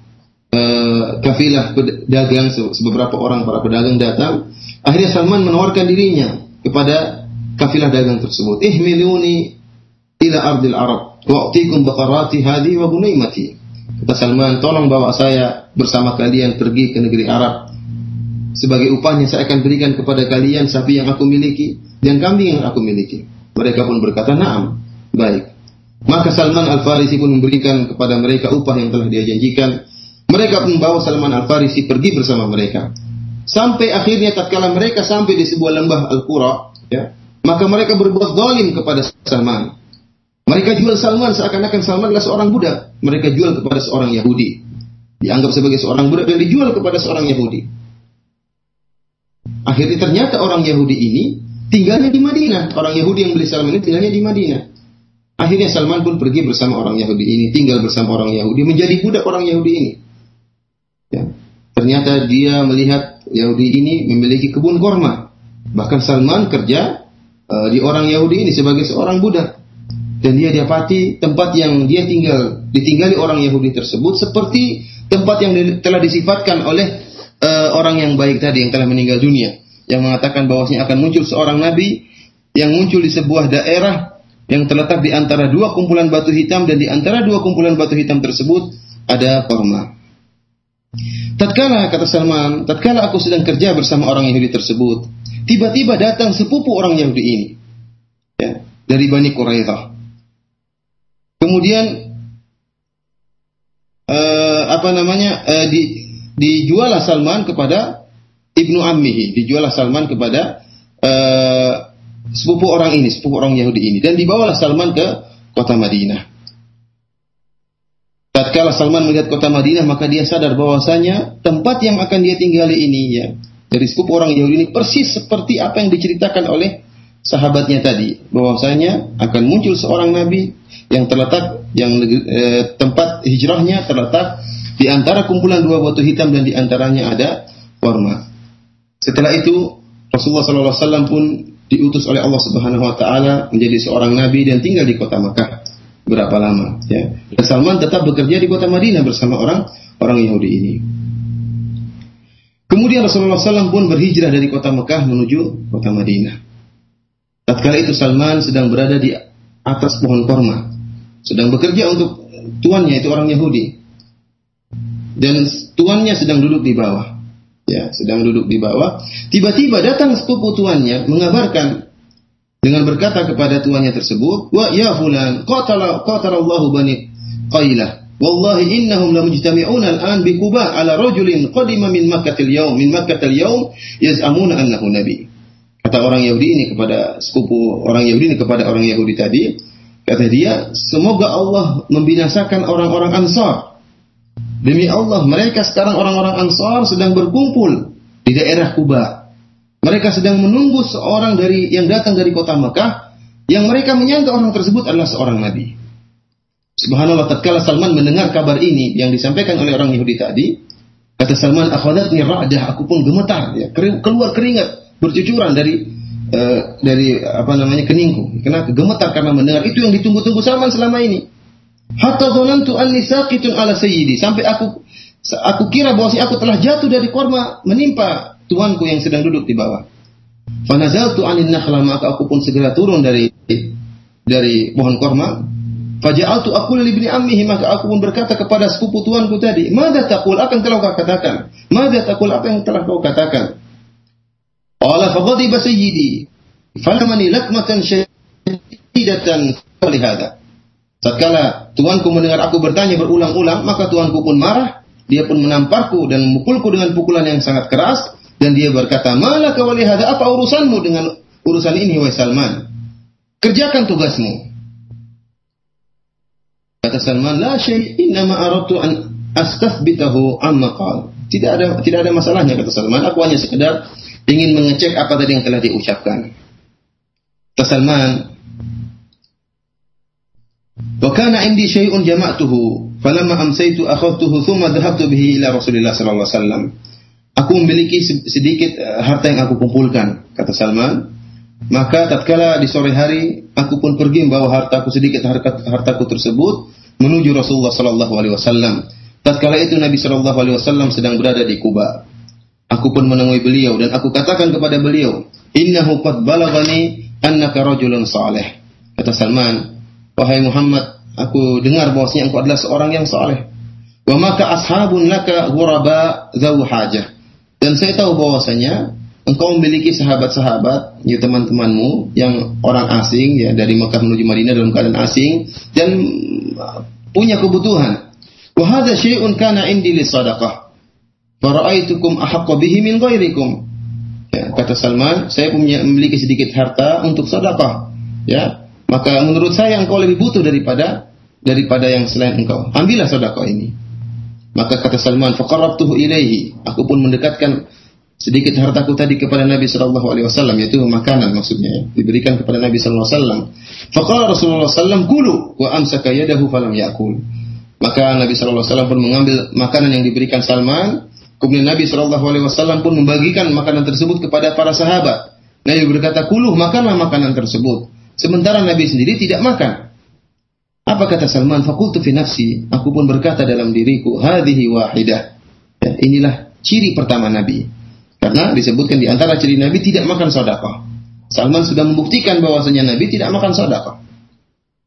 uh, kafilah pedagang beberapa orang para pedagang datang. Akhirnya Salman menawarkan dirinya kepada kafilah dagang tersebut. Ihmiluni ila ardil Arab wa'tikum baqarati hadhi wa bunaimati. Kata Salman, tolong bawa saya bersama kalian pergi ke negeri Arab. sebagai upahnya saya akan berikan kepada kalian sapi yang aku miliki dan kambing yang aku miliki. Mereka pun berkata, "Na'am." Baik. Maka Salman Al-Farisi pun memberikan kepada mereka upah yang telah dia janjikan. Mereka pun membawa Salman Al-Farisi pergi bersama mereka. Sampai akhirnya tatkala mereka sampai di sebuah lembah Al-Qura, ya, maka mereka berbuat zalim kepada Salman. Mereka jual Salman seakan-akan Salman adalah seorang budak. Mereka jual kepada seorang Yahudi. Dianggap sebagai seorang budak dan dijual kepada seorang Yahudi. Akhirnya ternyata orang Yahudi ini tinggalnya di Madinah. Orang Yahudi yang beli Salman ini tinggalnya di Madinah. Akhirnya Salman pun pergi bersama orang Yahudi ini, tinggal bersama orang Yahudi, menjadi budak orang Yahudi ini. Ya. Ternyata dia melihat Yahudi ini memiliki kebun korma. Bahkan Salman kerja uh, di orang Yahudi ini sebagai seorang budak. Dan dia dapati tempat yang dia tinggal, ditinggali orang Yahudi tersebut seperti tempat yang telah disifatkan oleh uh, orang yang baik tadi yang telah meninggal dunia yang mengatakan bahwasanya akan muncul seorang nabi yang muncul di sebuah daerah yang terletak di antara dua kumpulan batu hitam dan di antara dua kumpulan batu hitam tersebut ada korma. Tatkala kata Salman, tatkala aku sedang kerja bersama orang Yahudi tersebut, tiba-tiba datang sepupu orang Yahudi ini, ya, dari Bani Quraidah. Kemudian uh, apa namanya uh, di dijuallah Salman kepada ibnu ammihi, dijuallah Salman kepada uh, sepupu orang ini, sepupu orang Yahudi ini, dan dibawalah Salman ke kota Madinah. Tatkala Salman melihat kota Madinah, maka dia sadar bahwasanya tempat yang akan dia tinggali ini ya dari sepupu orang Yahudi ini persis seperti apa yang diceritakan oleh sahabatnya tadi, bahwasanya akan muncul seorang nabi yang terletak yang eh, tempat hijrahnya terletak di antara kumpulan dua batu hitam dan di antaranya ada warna. Setelah itu Rasulullah SAW pun diutus oleh Allah Subhanahu Wa Taala menjadi seorang nabi dan tinggal di kota Makkah berapa lama ya. Dan Salman tetap bekerja di kota Madinah bersama orang orang Yahudi ini. Kemudian Rasulullah SAW pun berhijrah dari kota Mekah menuju kota Madinah. Tatkala itu Salman sedang berada di atas pohon korma, sedang bekerja untuk tuannya itu orang Yahudi dan tuannya sedang duduk di bawah. Ya, sedang duduk di bawah. Tiba-tiba datang sepupu tuannya mengabarkan dengan berkata kepada tuannya tersebut, "Wa ya fulan, qatala qatalallahu bani Qailah. Wallahi innahum lamujtami'una al-an bi Quba ala rajulin qadima min Makkah al-yawm, min Makkah al-yawm yaz'amuna annahu nabi." Kata orang Yahudi ini kepada sepupu orang Yahudi ini kepada orang Yahudi tadi, kata dia, "Semoga Allah membinasakan orang-orang Ansar Demi Allah, mereka sekarang orang-orang Ansar sedang berkumpul di daerah Kuba. Mereka sedang menunggu seorang dari yang datang dari kota Mekah yang mereka menyangka orang tersebut adalah seorang nabi. Subhanallah tatkala Salman mendengar kabar ini yang disampaikan oleh orang Yahudi tadi, kata Salman, "Akhadatni ra'dah, aku pun gemetar ya, keluar keringat bercucuran dari uh, dari apa namanya keningku. Karena gemetar karena mendengar itu yang ditunggu-tunggu Salman selama ini. Hatta dhanantu anni saqitun ala sayyidi. Sampai aku aku kira bahwa aku telah jatuh dari korma menimpa tuanku yang sedang duduk di bawah. Fanazaltu anin nakhla maka aku pun segera turun dari dari pohon korma. Faja'altu aqul li ibni ammihi maka aku pun berkata kepada sepupu tuanku tadi, "Mada taqul? Apa yang telah kau katakan? Mada taqul? Apa yang telah kau katakan?" Qala faghadiba sayyidi. Falamani lakmatan syadidatan lihada. Tatkala tuanku mendengar aku bertanya berulang-ulang, maka tuanku pun marah. Dia pun menamparku dan memukulku dengan pukulan yang sangat keras. Dan dia berkata, Malah kawali hada, apa urusanmu dengan urusan ini, wahai Salman? Kerjakan tugasmu. Kata Salman, La syai' innama aratu an astathbitahu amma qal. Tidak ada tidak ada masalahnya kata Salman. Aku hanya sekedar ingin mengecek apa tadi yang telah diucapkan. Kata Salman, Wa kana indi syai'un jama'tuhu falamma amsaytu akhadtuhu thumma dhahabtu bihi ila Rasulillah sallallahu alaihi wasallam. Aku memiliki sedikit eh, harta yang aku kumpulkan, kata Salman. Maka tatkala di sore hari aku pun pergi membawa hartaku sedikit harta hartaku tersebut menuju Rasulullah sallallahu alaihi wasallam. Tatkala itu Nabi sallallahu alaihi wasallam sedang berada di Kuba. Aku pun menemui beliau dan aku katakan kepada beliau, "Innahu qad balagani annaka rajulun salih." Kata Salman, Wahai Muhammad, aku dengar bahwasanya engkau adalah seorang yang saleh. Wa maka ashabun laka ghuraba dzawu hajah. Dan saya tahu bahwasanya engkau memiliki sahabat-sahabat, ya teman-temanmu yang orang asing ya dari Mekah menuju Madinah dalam keadaan asing dan punya kebutuhan. Wa hadza syai'un kana indi li sadaqah. Fara'aitukum ahaqqa bihi min ghairikum. Ya, kata Salman, saya punya memiliki sedikit harta untuk sedekah. Ya, maka menurut saya engkau lebih butuh daripada daripada yang selain engkau. Ambillah sedekah ini. Maka kata Salman, faqarrabtuhu ilaihi. Aku pun mendekatkan sedikit hartaku tadi kepada Nabi Shallallahu Alaihi Wasallam yaitu makanan maksudnya ya, diberikan kepada Nabi Shallallahu Alaihi Wasallam. Fakala Rasulullah Sallam kulu wa amsaka yadahu falam yakul. Maka Nabi Shallallahu Alaihi Wasallam pun mengambil makanan yang diberikan Salman. Kemudian Nabi Shallallahu Alaihi Wasallam pun membagikan makanan tersebut kepada para sahabat. Nabi berkata, kuluh makanlah makanan tersebut. Sementara Nabi sendiri tidak makan. Apa kata Salman? Fakultu fi nafsi. Aku pun berkata dalam diriku, hadhihi wahidah. Ya, inilah ciri pertama Nabi karena disebutkan di antara ciri Nabi tidak makan sodako. Salman sudah membuktikan bahwasanya Nabi tidak makan sodako.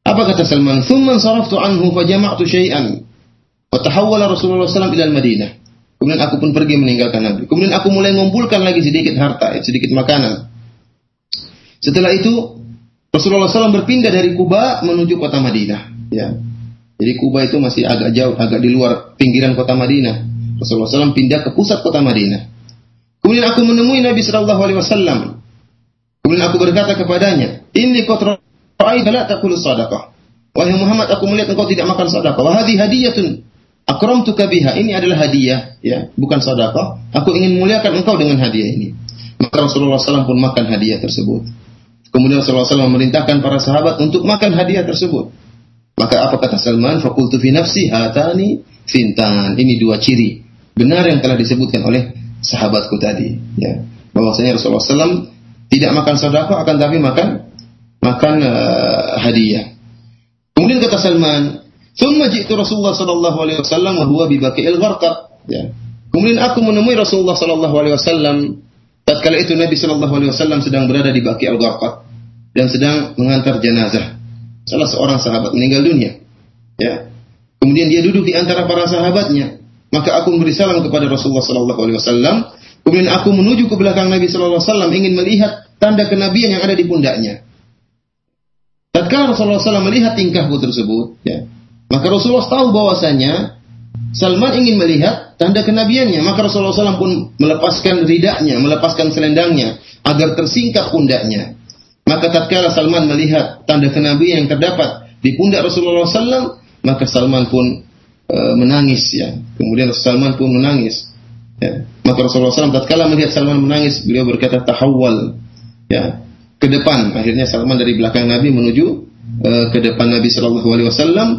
Apa kata Salman? Thumman saraftu anhu fajama'tu syai'an. Watahawwala Rasulullah SAW ila Madinah. Kemudian aku pun pergi meninggalkan Nabi. Kemudian aku mulai mengumpulkan lagi sedikit harta, sedikit makanan. Setelah itu Rasulullah SAW berpindah dari Kuba menuju kota Madinah. Ya. Jadi Kuba itu masih agak jauh, agak di luar pinggiran kota Madinah. Rasulullah SAW pindah ke pusat kota Madinah. Kemudian aku menemui Nabi Shallallahu Alaihi Wasallam. Kemudian aku berkata kepadanya, ini ra'aita la taqulu sadaqah. Wahai Muhammad, aku melihat engkau tidak makan sedekah. Wah hadhi hadiyatun akramtuka biha. Ini adalah hadiah, ya, bukan sedekah. Aku ingin muliakan engkau dengan hadiah ini. Maka Rasulullah SAW pun makan hadiah tersebut. Kemudian Rasulullah SAW memerintahkan para sahabat untuk makan hadiah tersebut. Maka apa kata Salman? Fakultu fi nafsi hatani fintan. Ini dua ciri. Benar yang telah disebutkan oleh sahabatku tadi ya bahwasanya Rasulullah SAW tidak makan sedekah akan tapi makan makan uh, hadiah kemudian kata Salman Thumma ji'tu Rasulullah sallallahu alaihi wasallam wa huwa bi baqi'il gharqa. Ya. Kemudian aku menemui Rasulullah sallallahu alaihi wasallam tatkala itu Nabi sallallahu alaihi wasallam sedang berada di Baqi'il Gharqad dan sedang mengantar jenazah salah seorang sahabat meninggal dunia. Ya. Kemudian dia duduk di antara para sahabatnya. Maka aku memberi salam kepada Rasulullah sallallahu alaihi wasallam. Kemudian aku menuju ke belakang Nabi sallallahu alaihi wasallam ingin melihat tanda kenabian yang ada di pundaknya. Tatkala Rasulullah SAW melihat tingkahku tersebut, ya, maka Rasulullah tahu bahwasanya Salman ingin melihat tanda kenabiannya. Maka Rasulullah SAW pun melepaskan ridaknya, melepaskan selendangnya agar tersingkap pundaknya. Maka tatkala Salman melihat tanda kenabian yang terdapat di pundak Rasulullah SAW, maka Salman pun e, menangis ya. Kemudian Salman pun menangis. Ya. Maka Rasulullah SAW tatkala melihat Salman menangis, beliau berkata tahawwal ya ke depan. Akhirnya Salman dari belakang Nabi menuju e, ke depan Nabi Shallallahu Alaihi Wasallam.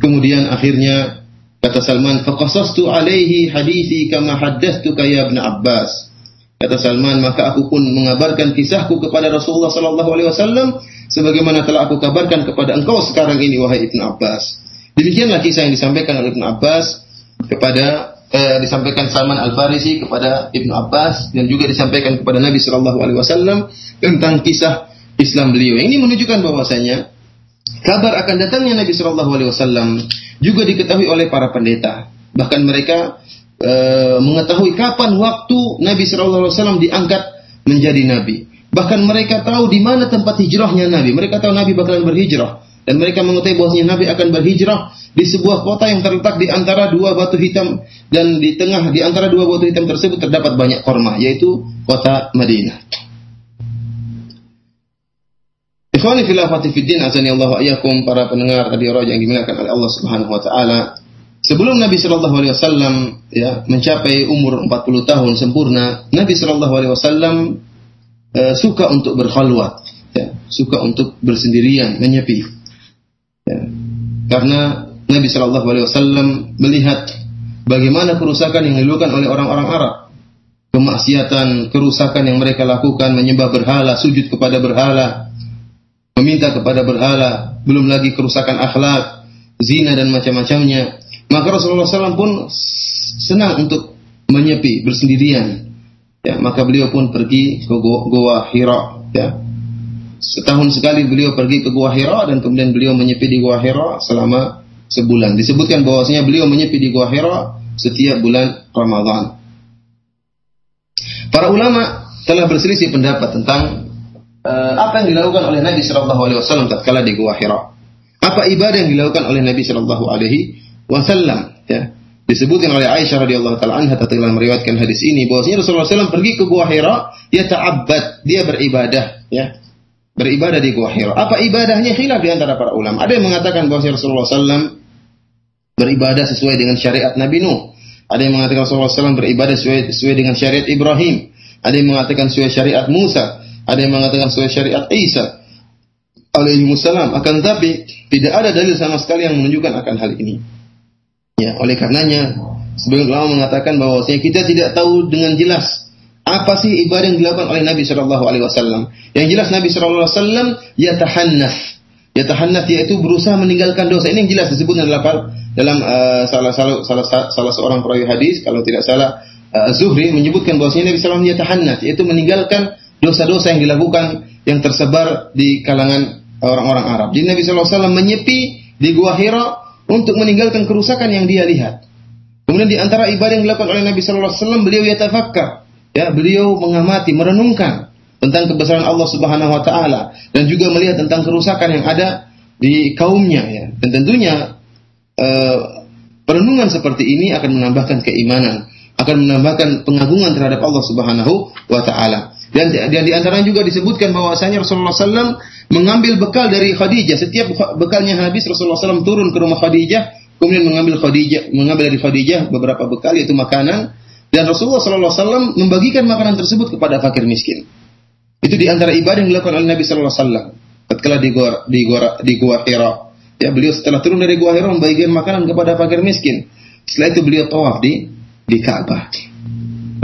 Kemudian akhirnya kata Salman, "Faqasastu alaihi hadithi kama haddathtuka ya Ibn Abbas." Kata Salman, maka aku pun mengabarkan kisahku kepada Rasulullah Sallallahu Alaihi Wasallam sebagaimana telah aku kabarkan kepada engkau sekarang ini wahai Ibn Abbas. Demikianlah kisah yang disampaikan oleh Ibn Abbas kepada eh, disampaikan Salman Al Farisi kepada Ibn Abbas dan juga disampaikan kepada Nabi Shallallahu Alaihi Wasallam tentang kisah Islam beliau. Ini menunjukkan bahwasanya kabar akan datangnya Nabi Shallallahu Alaihi Wasallam juga diketahui oleh para pendeta. Bahkan mereka e, mengetahui kapan waktu Nabi Shallallahu Alaihi Wasallam diangkat menjadi Nabi. Bahkan mereka tahu di mana tempat hijrahnya Nabi. Mereka tahu Nabi bakalan berhijrah. Dan mereka mengetahui bahwasanya Nabi akan berhijrah di sebuah kota yang terletak di antara dua batu hitam dan di tengah di antara dua batu hitam tersebut terdapat banyak korma yaitu kota Madinah. Ikhwani fillah fiddin azani Allah para pendengar radio Raja yang dimuliakan oleh Allah Subhanahu wa taala. Sebelum Nabi sallallahu alaihi wasallam ya mencapai umur 40 tahun sempurna, Nabi sallallahu alaihi wasallam uh, suka untuk berkhalwat, ya, suka untuk bersendirian, menyepi. Ya. Karena Nabi Shallallahu Alaihi Wasallam melihat bagaimana kerusakan yang dilakukan oleh orang-orang Arab, kemaksiatan, kerusakan yang mereka lakukan, menyembah berhala, sujud kepada berhala, meminta kepada berhala, belum lagi kerusakan akhlak, zina dan macam-macamnya. Maka Rasulullah SAW pun senang untuk menyepi, bersendirian. Ya, maka beliau pun pergi ke goa Hira, ya, Setahun sekali beliau pergi ke Gua Hira dan kemudian beliau menyepi di Gua Hira selama sebulan. Disebutkan bahwasanya beliau menyepi di Gua Hira setiap bulan Ramadan. Para ulama telah berselisih pendapat tentang uh, apa yang dilakukan oleh Nabi Shallallahu Alaihi Wasallam tatkala di Gua Hira. Apa ibadah yang dilakukan oleh Nabi Shallallahu Alaihi Wasallam? Ya. Disebutkan oleh Aisyah radhiyallahu taala anha tatkala meriwayatkan hadis ini bahwasanya Rasulullah SAW pergi ke Gua Hira, dia ta'abbad, dia beribadah, ya. Beribadah di Gua Hira. Apa ibadahnya? Khilaf di antara para ulama. Ada yang mengatakan bahwa Rasulullah SAW beribadah sesuai dengan syariat Nabi Nuh. Ada yang mengatakan Rasulullah SAW beribadah sesuai, sesuai dengan syariat Ibrahim. Ada yang mengatakan sesuai syariat Musa. Ada yang mengatakan sesuai syariat Isa. Alaihi wasallam. Akan tetapi tidak ada dalil sama sekali yang menunjukkan akan hal ini. Ya, oleh karenanya sebagian ulama mengatakan bahwa kita tidak tahu dengan jelas apa sih ibadah yang dilakukan oleh Nabi Shallallahu Alaihi Wasallam. Yang jelas Nabi Shallallahu Alaihi Wasallam yatahannaf, yatahannaf yaitu berusaha meninggalkan dosa. Ini yang jelas disebut dalam dalam uh, salah, salah, salah, salah seorang perawi hadis kalau tidak salah uh, Zuhri menyebutkan bahwasanya Nabi SAW yatahannat yaitu meninggalkan dosa-dosa yang dilakukan yang tersebar di kalangan orang-orang Arab. Jadi Nabi SAW menyepi di Gua Hira untuk meninggalkan kerusakan yang dia lihat. Kemudian di antara ibadah yang dilakukan oleh Nabi SAW beliau yatafakkar, ya beliau mengamati, merenungkan tentang kebesaran Allah Subhanahu Wa Taala dan juga melihat tentang kerusakan yang ada di kaumnya ya. Dan tentunya uh, perenungan seperti ini akan menambahkan keimanan akan menambahkan pengagungan terhadap Allah Subhanahu wa taala. Dan, dan di juga disebutkan bahwasanya Rasulullah SAW mengambil bekal dari Khadijah. Setiap bekalnya habis Rasulullah SAW turun ke rumah Khadijah, kemudian mengambil Khadijah, mengambil dari Khadijah beberapa bekal yaitu makanan. Dan Rasulullah SAW membagikan makanan tersebut kepada fakir miskin. Itu di antara ibadah yang dilakukan oleh Nabi SAW. Ketika di gua di gua di gua Hira, ya beliau setelah turun dari gua Hira membagikan makanan kepada fakir miskin. Setelah itu beliau tawaf di di Ka'bah.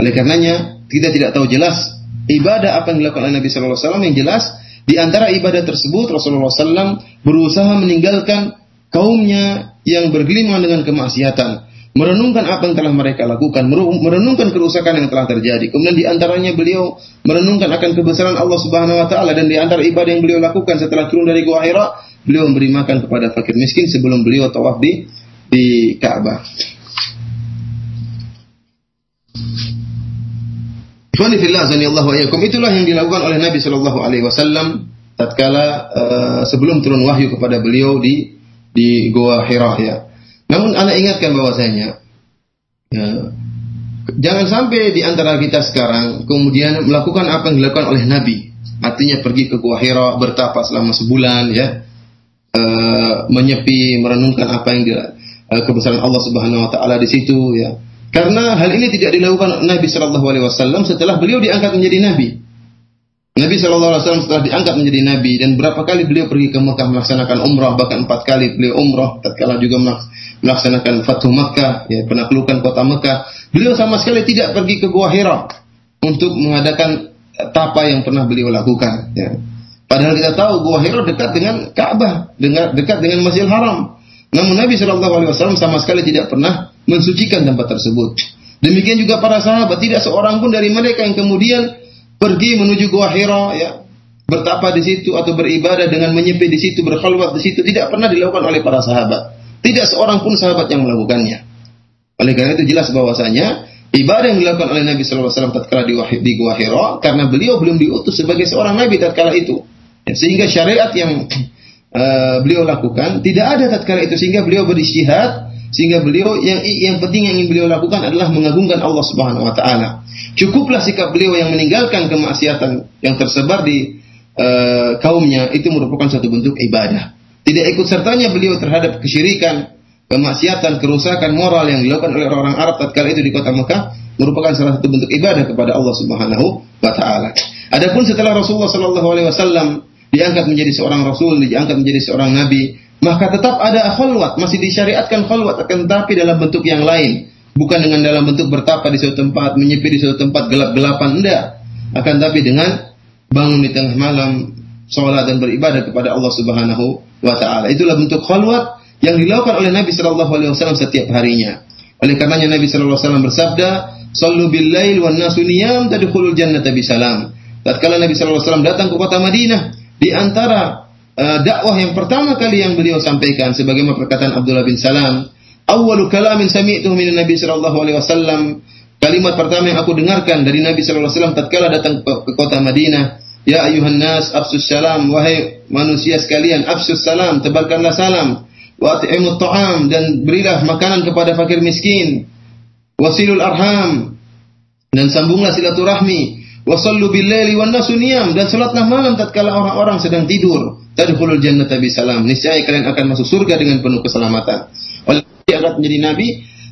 Oleh karenanya kita tidak tahu jelas ibadah apa yang dilakukan oleh Nabi Shallallahu Alaihi Wasallam yang jelas di antara ibadah tersebut Rasulullah SAW berusaha meninggalkan kaumnya yang bergelimang dengan kemaksiatan, merenungkan apa yang telah mereka lakukan, merenungkan kerusakan yang telah terjadi. Kemudian di antaranya beliau merenungkan akan kebesaran Allah Subhanahu wa taala dan di antara ibadah yang beliau lakukan setelah turun dari Gua Hira, beliau memberi makan kepada fakir miskin sebelum beliau tawaf di di Ka'bah. Itulah yang dilakukan oleh Nabi Shallallahu Alaihi Wasallam tatkala uh, sebelum turun wahyu kepada beliau di di Goa Hira ya. Namun anda ingatkan bahwasanya ya, jangan sampai di antara kita sekarang kemudian melakukan apa yang dilakukan oleh Nabi. Artinya pergi ke Gua Hira bertapa selama sebulan ya. Uh, menyepi merenungkan apa yang dia, uh, kebesaran Allah Subhanahu wa taala di situ ya karena hal ini tidak dilakukan Nabi Shallallahu Alaihi Wasallam setelah beliau diangkat menjadi Nabi. Nabi Shallallahu Alaihi Wasallam setelah diangkat menjadi Nabi dan berapa kali beliau pergi ke Mekah melaksanakan umrah bahkan empat kali beliau umrah tatkala juga melaksanakan Fatuh Mekah ya penaklukan kota Mekah beliau sama sekali tidak pergi ke Gua Hira untuk mengadakan tapa yang pernah beliau lakukan ya. Padahal kita tahu Gua Hira dekat dengan Ka'bah, dekat dengan Masjidil Haram. Namun Nabi Shallallahu Alaihi Wasallam sama sekali tidak pernah mensucikan tempat tersebut. Demikian juga para sahabat, tidak seorang pun dari mereka yang kemudian pergi menuju Gua Hira ya, bertapa di situ atau beribadah dengan menyepi di situ, berkhulwat di situ tidak pernah dilakukan oleh para sahabat. Tidak seorang pun sahabat yang melakukannya. Oleh karena itu jelas bahwasanya ibadah yang dilakukan oleh Nabi wasallam tatkala di, di Gua Hira karena beliau belum diutus sebagai seorang nabi tatkala itu. Ya, sehingga syariat yang uh, beliau lakukan tidak ada tatkala itu sehingga beliau beristihad sehingga beliau yang yang penting yang ingin beliau lakukan adalah mengagungkan Allah Subhanahu wa taala. Cukuplah sikap beliau yang meninggalkan kemaksiatan yang tersebar di uh, kaumnya itu merupakan satu bentuk ibadah. Tidak ikut sertanya beliau terhadap kesyirikan, kemaksiatan, kerusakan moral yang dilakukan oleh orang-orang Arab tatkala itu di kota Mekah merupakan salah satu bentuk ibadah kepada Allah Subhanahu wa taala. Adapun setelah Rasulullah sallallahu alaihi wasallam diangkat menjadi seorang rasul, diangkat menjadi seorang nabi, maka tetap ada khalwat, masih disyariatkan khalwat akan tetapi dalam bentuk yang lain, bukan dengan dalam bentuk bertapa di suatu tempat, menyepi di suatu tempat gelap-gelapan enggak, akan tapi dengan bangun di tengah malam, sholat dan beribadah kepada Allah Subhanahu wa taala. Itulah bentuk khalwat yang dilakukan oleh Nabi sallallahu alaihi wasallam setiap harinya. Oleh karenanya Nabi sallallahu alaihi wasallam bersabda, "Shallu bil lail wan nasu niyam tadkhulul jannata bisalam." Tatkala Nabi sallallahu alaihi wasallam datang ke kota Madinah, di antara uh, dakwah yang pertama kali yang beliau sampaikan sebagaimana perkataan Abdullah bin Salam, awwalu kalamin sami'tuhu min Nabi sallallahu alaihi wasallam Kalimat pertama yang aku dengarkan dari Nabi sallallahu alaihi wasallam tatkala datang ke kota Madinah, "Ya ayuhan nas, afsus salam, wahai manusia sekalian, afsus salam, tebarkanlah salam, wa at'imut ta'am dan berilah makanan kepada fakir miskin, wasilul arham dan sambunglah silaturahmi, wasallu bil laili wan nasu niyam dan salatlah malam tatkala orang-orang sedang tidur, tadkhulul jannata salam. Niscaya kalian akan masuk surga dengan penuh keselamatan. Oleh karena menjadi nabi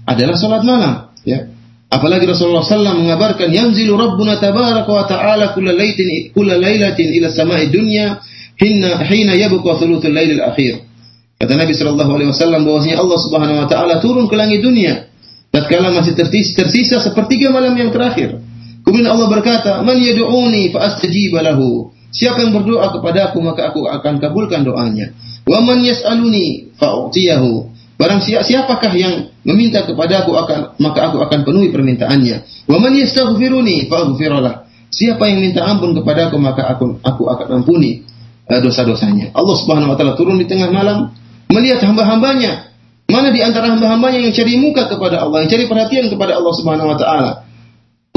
adalah salat malam, ya. Apalagi Rasulullah SAW mengabarkan yanzilu Rabbuna tabaraka wa ta'ala kulla lailatin ila sama'i dunya hina hina yabqa thuluthul lailil akhir. Kata Nabi sallallahu alaihi wasallam bahwasanya Allah Subhanahu wa taala turun ke langit dunia tatkala masih tersisa, tersisa sepertiga malam yang terakhir. Kemudian Allah berkata, "Man yad'uni fa astajib lahu." Siapa yang berdoa kepada aku maka aku akan kabulkan doanya. Wa man yas'aluni fa Barang siapa siapakah yang meminta kepada aku akan maka aku akan penuhi permintaannya. Wa man yastaghfiruni fa'ghfirlah. Siapa yang minta ampun kepada aku maka aku aku akan ampuni uh, dosa-dosanya. Allah Subhanahu wa taala turun di tengah malam melihat hamba-hambanya. Mana di antara hamba-hambanya yang cari muka kepada Allah, yang cari perhatian kepada Allah Subhanahu wa taala.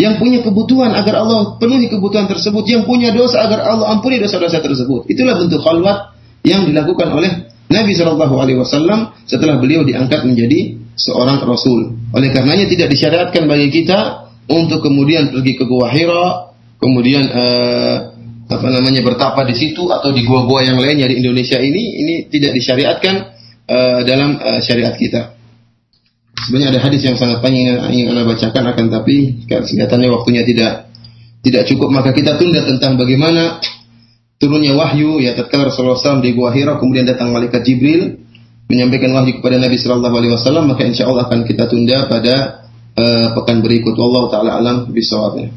Yang punya kebutuhan agar Allah penuhi kebutuhan tersebut, yang punya dosa agar Allah ampuni dosa-dosa tersebut. Itulah bentuk khalwat yang dilakukan oleh Nabi Shallallahu Alaihi Wasallam setelah beliau diangkat menjadi seorang rasul. Oleh karenanya tidak disyariatkan bagi kita untuk kemudian pergi ke Gua Hira, kemudian uh, apa namanya bertapa di situ atau di gua-gua yang lainnya di Indonesia ini, ini tidak disyariatkan uh, dalam uh, syariat kita. Sebenarnya ada hadis yang sangat panjang yang ingin anda bacakan akan tapi kelihatannya waktunya tidak tidak cukup maka kita tunda tentang bagaimana turunnya wahyu ya tatkala Rasulullah SAW di Gua Hira kemudian datang malaikat Jibril menyampaikan wahyu kepada Nabi Shallallahu Alaihi Wasallam maka insya Allah akan kita tunda pada uh, pekan berikut. Allah taala alam bisawabnya.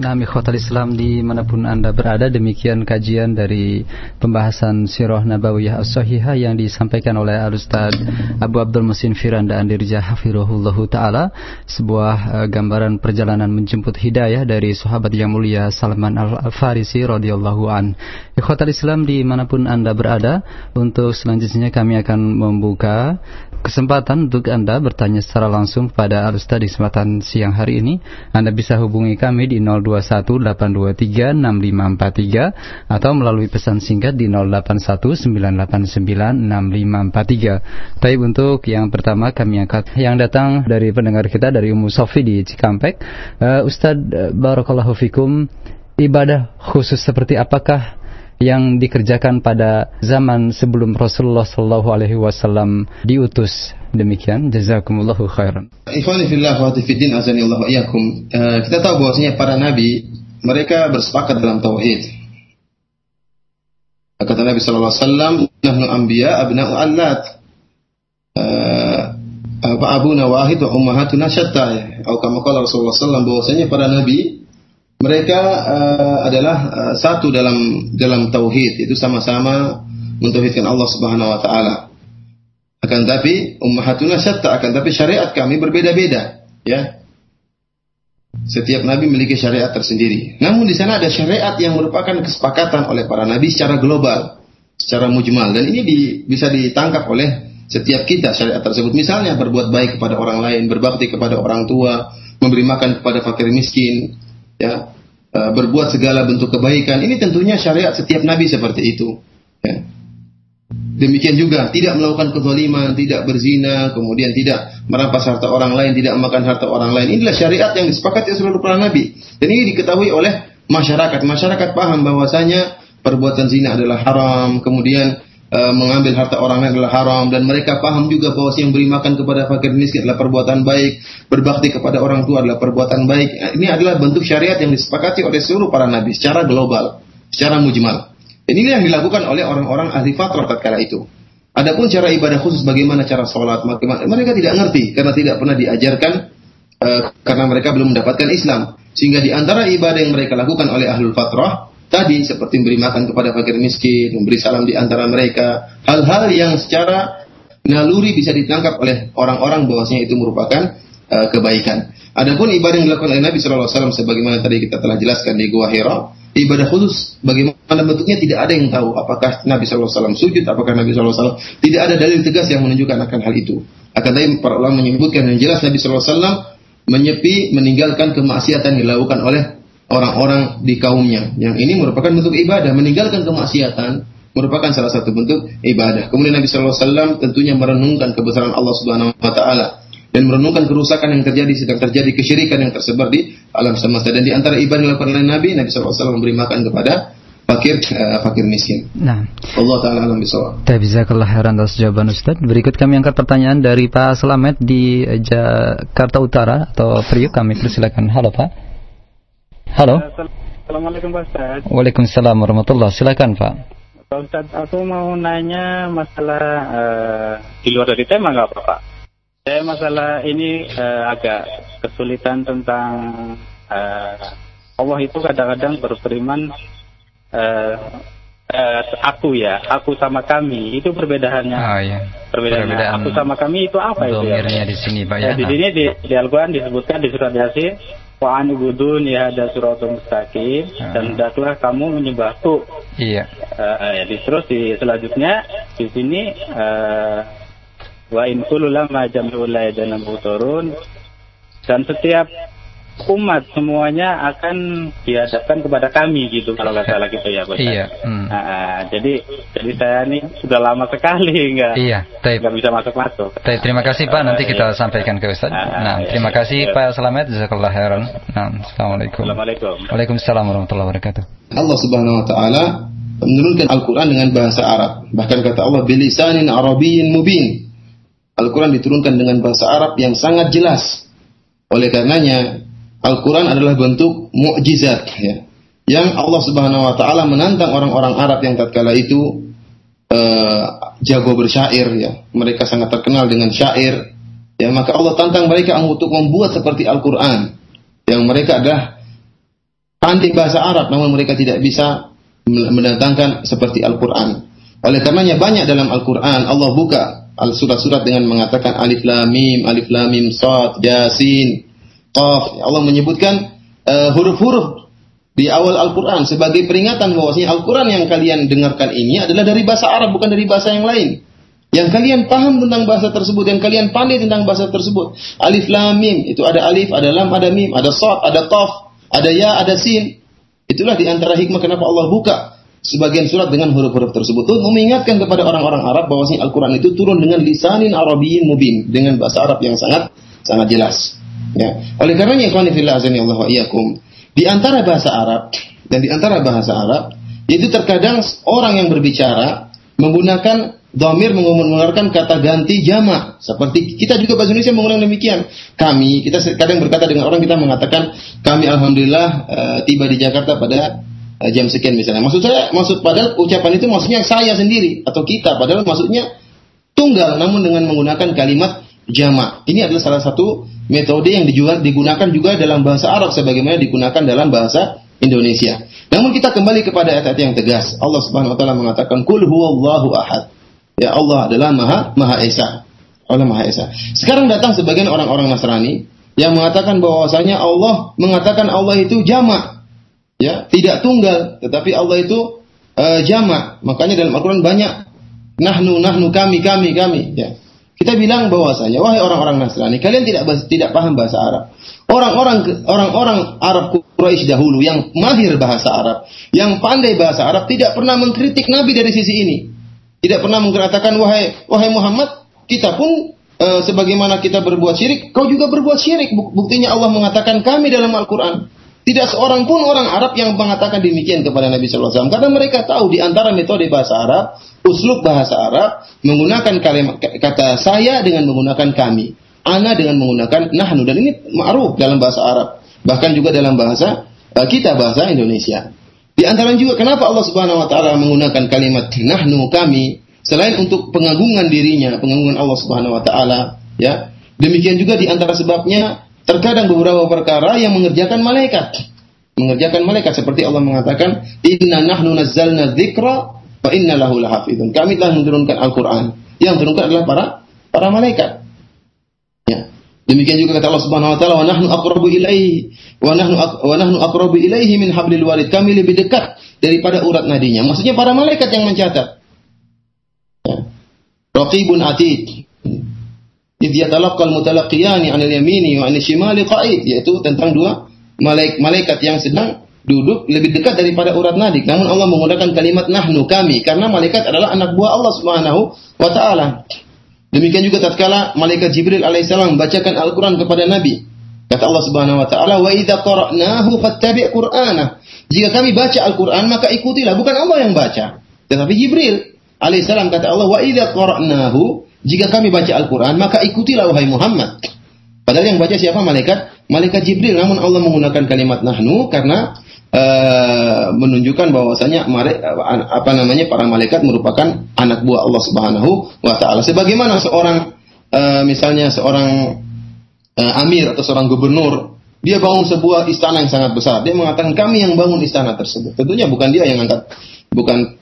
Nah, ikhwatal Islam di mana pun Anda berada, demikian kajian dari pembahasan Sirah Nabawiyah As-Sahihah yang disampaikan oleh Al-Ustaz Abu Abdul Musin Firanda Andirja Hafirullah Ta'ala, sebuah uh, gambaran perjalanan menjemput hidayah dari sahabat yang mulia Salman Al-Farisi radhiyallahu an. Ikhwatal Islam di mana pun Anda berada, untuk selanjutnya kami akan membuka kesempatan untuk Anda bertanya secara langsung kepada Al-Ustaz di kesempatan siang hari ini. Anda bisa hubungi kami di 02 0218236543 atau melalui pesan singkat di 0819896543. Tapi untuk yang pertama kami angkat yang datang dari pendengar kita dari Ummu Sofi di Cikampek. Uh, Ustadz Barakallahu Fikum ibadah khusus seperti apakah yang dikerjakan pada zaman sebelum Rasulullah Shallallahu Alaihi Wasallam diutus demikian jazakumullahu khairan. Uh, kita tahu bahwasanya para nabi mereka bersepakat dalam tauhid. Kata Nabi sallallahu alaihi wasallam, "Nahnu anbiya abna'u allat." Uh, apa abuna wahid wa ummahatuna syatta ya. Atau kama qala Rasulullah sallallahu bahwasanya para nabi mereka uh, adalah uh, satu dalam dalam tauhid itu sama-sama mentauhidkan Allah Subhanahu wa taala. Akan tapi ummahatuna syatta akan tapi syariat kami berbeda-beda, ya. Setiap nabi memiliki syariat tersendiri. Namun di sana ada syariat yang merupakan kesepakatan oleh para nabi secara global, secara mujmal dan ini di, bisa ditangkap oleh setiap kita syariat tersebut. Misalnya berbuat baik kepada orang lain, berbakti kepada orang tua, memberi makan kepada fakir miskin, ya e, berbuat segala bentuk kebaikan. Ini tentunya syariat setiap nabi seperti itu. Ya. demikian juga tidak melakukan kezaliman tidak berzina kemudian tidak merampas harta orang lain tidak makan harta orang lain. Inilah syariat yang disepakati seluruh para nabi. Dan ini diketahui oleh masyarakat. Masyarakat paham bahwasanya perbuatan zina adalah haram kemudian Eh, mengambil harta orang lain adalah haram dan mereka paham juga bahwa yang beri makan kepada fakir miskin adalah perbuatan baik, berbakti kepada orang tua adalah perbuatan baik. Eh, ini adalah bentuk syariat yang disepakati oleh seluruh para nabi secara global, secara mujmal. Ini yang dilakukan oleh orang-orang ahli fatrah tatkala itu. Adapun cara ibadah khusus bagaimana cara sholat, mereka tidak ngerti karena tidak pernah diajarkan uh, karena mereka belum mendapatkan Islam. Sehingga di antara ibadah yang mereka lakukan oleh ahlul fatrah tadi seperti memberi makan kepada fakir miskin, memberi salam di antara mereka, hal-hal yang secara naluri bisa ditangkap oleh orang-orang bahwasanya itu merupakan uh, kebaikan. Adapun ibadah yang dilakukan oleh Nabi Shallallahu Alaihi Wasallam sebagaimana tadi kita telah jelaskan di Gua Hira, ibadah khusus bagaimana bentuknya tidak ada yang tahu apakah Nabi Shallallahu Alaihi Wasallam sujud, apakah Nabi Shallallahu Alaihi Wasallam tidak ada dalil tegas yang menunjukkan akan hal itu. Akan tetapi para ulama menyebutkan yang jelas Nabi Shallallahu Alaihi Wasallam menyepi, meninggalkan kemaksiatan yang dilakukan oleh orang-orang di kaumnya. Yang ini merupakan bentuk ibadah, meninggalkan kemaksiatan merupakan salah satu bentuk ibadah. Kemudian Nabi Shallallahu Alaihi Wasallam tentunya merenungkan kebesaran Allah Subhanahu Wa Taala dan merenungkan kerusakan yang terjadi sedang terjadi kesyirikan yang tersebar di alam semesta dan di antara ibadah yang dilakukan oleh Nabi Nabi Shallallahu Alaihi Wasallam memberi makan kepada fakir uh, fakir miskin. Nah. Allah taala alam bisawab. Jazakallah khairan atas jawaban Ustaz. Berikut kami angkat pertanyaan dari Pak Selamet di Jakarta Utara atau Priuk kami persilakan. Halo Pak. Halo. Assalamualaikum Pak Ustaz. Waalaikumsalam warahmatullahi Silakan Pak. Pak Ustadz, aku mau nanya masalah uh, di luar dari tema nggak apa-apa. Saya masalah ini uh, agak kesulitan tentang uh, Allah itu kadang-kadang berfirman uh, uh, aku ya, aku sama kami itu perbedaannya. Oh, iya. Perbedaan, Perbedaan aku sama kami itu apa itu ya? di sini Pak ya. di sini di, di Al-Qur'an disebutkan di surat Yasin wa anibudun ya ada suratul mustaqim uh. dan hendaklah kamu menyembahku. Iya. Uh, ya, terus di selanjutnya di sini uh, wa in kullu lama jam'u la turun dan setiap umat semuanya akan dihadapkan kepada kami gitu kalau nggak salah gitu ya Bos. Iya. Hmm. Nah, jadi jadi saya ini sudah lama sekali nggak iya, nggak bisa masuk masuk. Terima kasih Pak. Nanti kita sampaikan ke Ustaz. Nah, terima kasih Pak Selamat. Jazakallah khairan. Nah, assalamualaikum. Assalamualaikum. Waalaikumsalam warahmatullahi wabarakatuh. Allah Subhanahu Wa Taala menurunkan Al-Quran dengan bahasa Arab. Bahkan kata Allah bilisanin Arabiyyin mubin. Al-Quran diturunkan dengan bahasa Arab yang sangat jelas. Oleh karenanya Al-Quran adalah bentuk mukjizat ya. Yang Allah Subhanahu wa taala menantang orang-orang Arab yang tatkala itu uh, jago bersyair ya. Mereka sangat terkenal dengan syair. Ya, maka Allah tantang mereka untuk membuat seperti Al-Qur'an. Yang mereka adalah pandai bahasa Arab namun mereka tidak bisa mendatangkan seperti Al-Qur'an. Oleh karenanya banyak dalam Al-Qur'an Allah buka surat-surat dengan mengatakan alif lam mim, alif lam mim sad, yasin, Qaf. Allah menyebutkan uh, huruf-huruf di awal Al-Quran sebagai peringatan bahwasanya Al-Quran yang kalian dengarkan ini adalah dari bahasa Arab bukan dari bahasa yang lain. Yang kalian paham tentang bahasa tersebut dan kalian pandai tentang bahasa tersebut. Alif lam mim itu ada alif, ada lam, ada mim, ada sad, ada qaf, ada ya, ada sin. Itulah di antara hikmah kenapa Allah buka sebagian surat dengan huruf-huruf tersebut untuk mengingatkan kepada orang-orang Arab bahwasanya Al-Quran itu turun dengan lisanin Arabiyyin mubin dengan bahasa Arab yang sangat sangat jelas. Ya. Oleh karenanya ikhwan fillah azani Allah wa iyyakum, di antara bahasa Arab dan di antara bahasa Arab itu terkadang orang yang berbicara menggunakan domir menggunakan kata ganti jama. Seperti kita juga bahasa Indonesia menggunakan demikian. Kami kita kadang berkata dengan orang kita mengatakan kami alhamdulillah uh, tiba di Jakarta pada uh, jam sekian misalnya. Maksud saya maksud padahal ucapan itu maksudnya saya sendiri atau kita padahal maksudnya tunggal namun dengan menggunakan kalimat jama. Ini adalah salah satu metode yang digunakan juga dalam bahasa Arab sebagaimana digunakan dalam bahasa Indonesia. Namun kita kembali kepada ayat-ayat yang tegas. Allah Subhanahu wa taala mengatakan kul huwallahu ahad. Ya Allah adalah Maha Maha Esa. Allah Maha Esa. Sekarang datang sebagian orang-orang Nasrani yang mengatakan bahwasanya Allah mengatakan Allah itu jamak. Ya, tidak tunggal, tetapi Allah itu uh, jamak. Makanya dalam Al-Qur'an banyak nahnu nahnu kami kami kami ya. Kita bilang bahwasanya wahai orang-orang Nasrani, kalian tidak tidak paham bahasa Arab. Orang-orang orang-orang Arab Quraisy dahulu yang mahir bahasa Arab, yang pandai bahasa Arab tidak pernah mengkritik Nabi dari sisi ini. Tidak pernah mengatakan wahai wahai Muhammad, kita pun e, sebagaimana kita berbuat syirik, kau juga berbuat syirik. Buktinya Allah mengatakan kami dalam Al-Qur'an. Tidak seorang pun orang Arab yang mengatakan demikian kepada Nabi Sallallahu Alaihi Wasallam karena mereka tahu di antara metode bahasa Arab uslub bahasa Arab menggunakan kalimat kata saya dengan menggunakan kami, ana dengan menggunakan nahnu dan ini ma'ruf dalam bahasa Arab, bahkan juga dalam bahasa uh, kita bahasa Indonesia. Di antara juga kenapa Allah Subhanahu wa taala menggunakan kalimat nahnu kami selain untuk pengagungan dirinya, pengagungan Allah Subhanahu wa taala, ya. Demikian juga di antara sebabnya terkadang beberapa perkara yang mengerjakan malaikat. Mengerjakan malaikat seperti Allah mengatakan, "Inna nahnu nazzalna dzikra Fa inna lahu lahafidun. Kami telah menurunkan Al-Qur'an. Yang turunkan adalah para para malaikat. Ya. Demikian juga kata Allah Subhanahu wa taala wa nahnu aqrabu ilaihi wa nahnu wa nahnu aqrabu ilaihi min hablil warid. Kami lebih dekat daripada urat nadinya. Maksudnya para malaikat yang mencatat. Ya. Raqibun atid. Idh yatalaqqal mutalaqiyani 'anil yamini wa 'anil shimali qa'id yaitu tentang dua malaikat yang sedang duduk lebih dekat daripada urat nadi. Namun Allah menggunakan kalimat nahnu kami karena malaikat adalah anak buah Allah Subhanahu wa taala. Demikian juga tatkala malaikat Jibril alaihissalam membacakan Al-Qur'an kepada Nabi. Kata Allah Subhanahu wa taala, "Wa idza qara'nahu fattabi' Qur'ana." Jika kami baca Al-Qur'an maka ikutilah, bukan Allah yang baca, tetapi Jibril alaihissalam kata Allah, "Wa idza qara'nahu" Jika kami baca Al-Quran, maka ikutilah wahai Muhammad. Padahal yang baca siapa? Malaikat malaikat Jibril. Namun Allah menggunakan kalimat nahnu karena uh, menunjukkan bahwasanya apa namanya para malaikat merupakan anak buah Allah Subhanahu wa taala. Sebagaimana seorang uh, misalnya seorang uh, amir atau seorang gubernur dia bangun sebuah istana yang sangat besar. Dia mengatakan kami yang bangun istana tersebut. Tentunya bukan dia yang angkat, bukan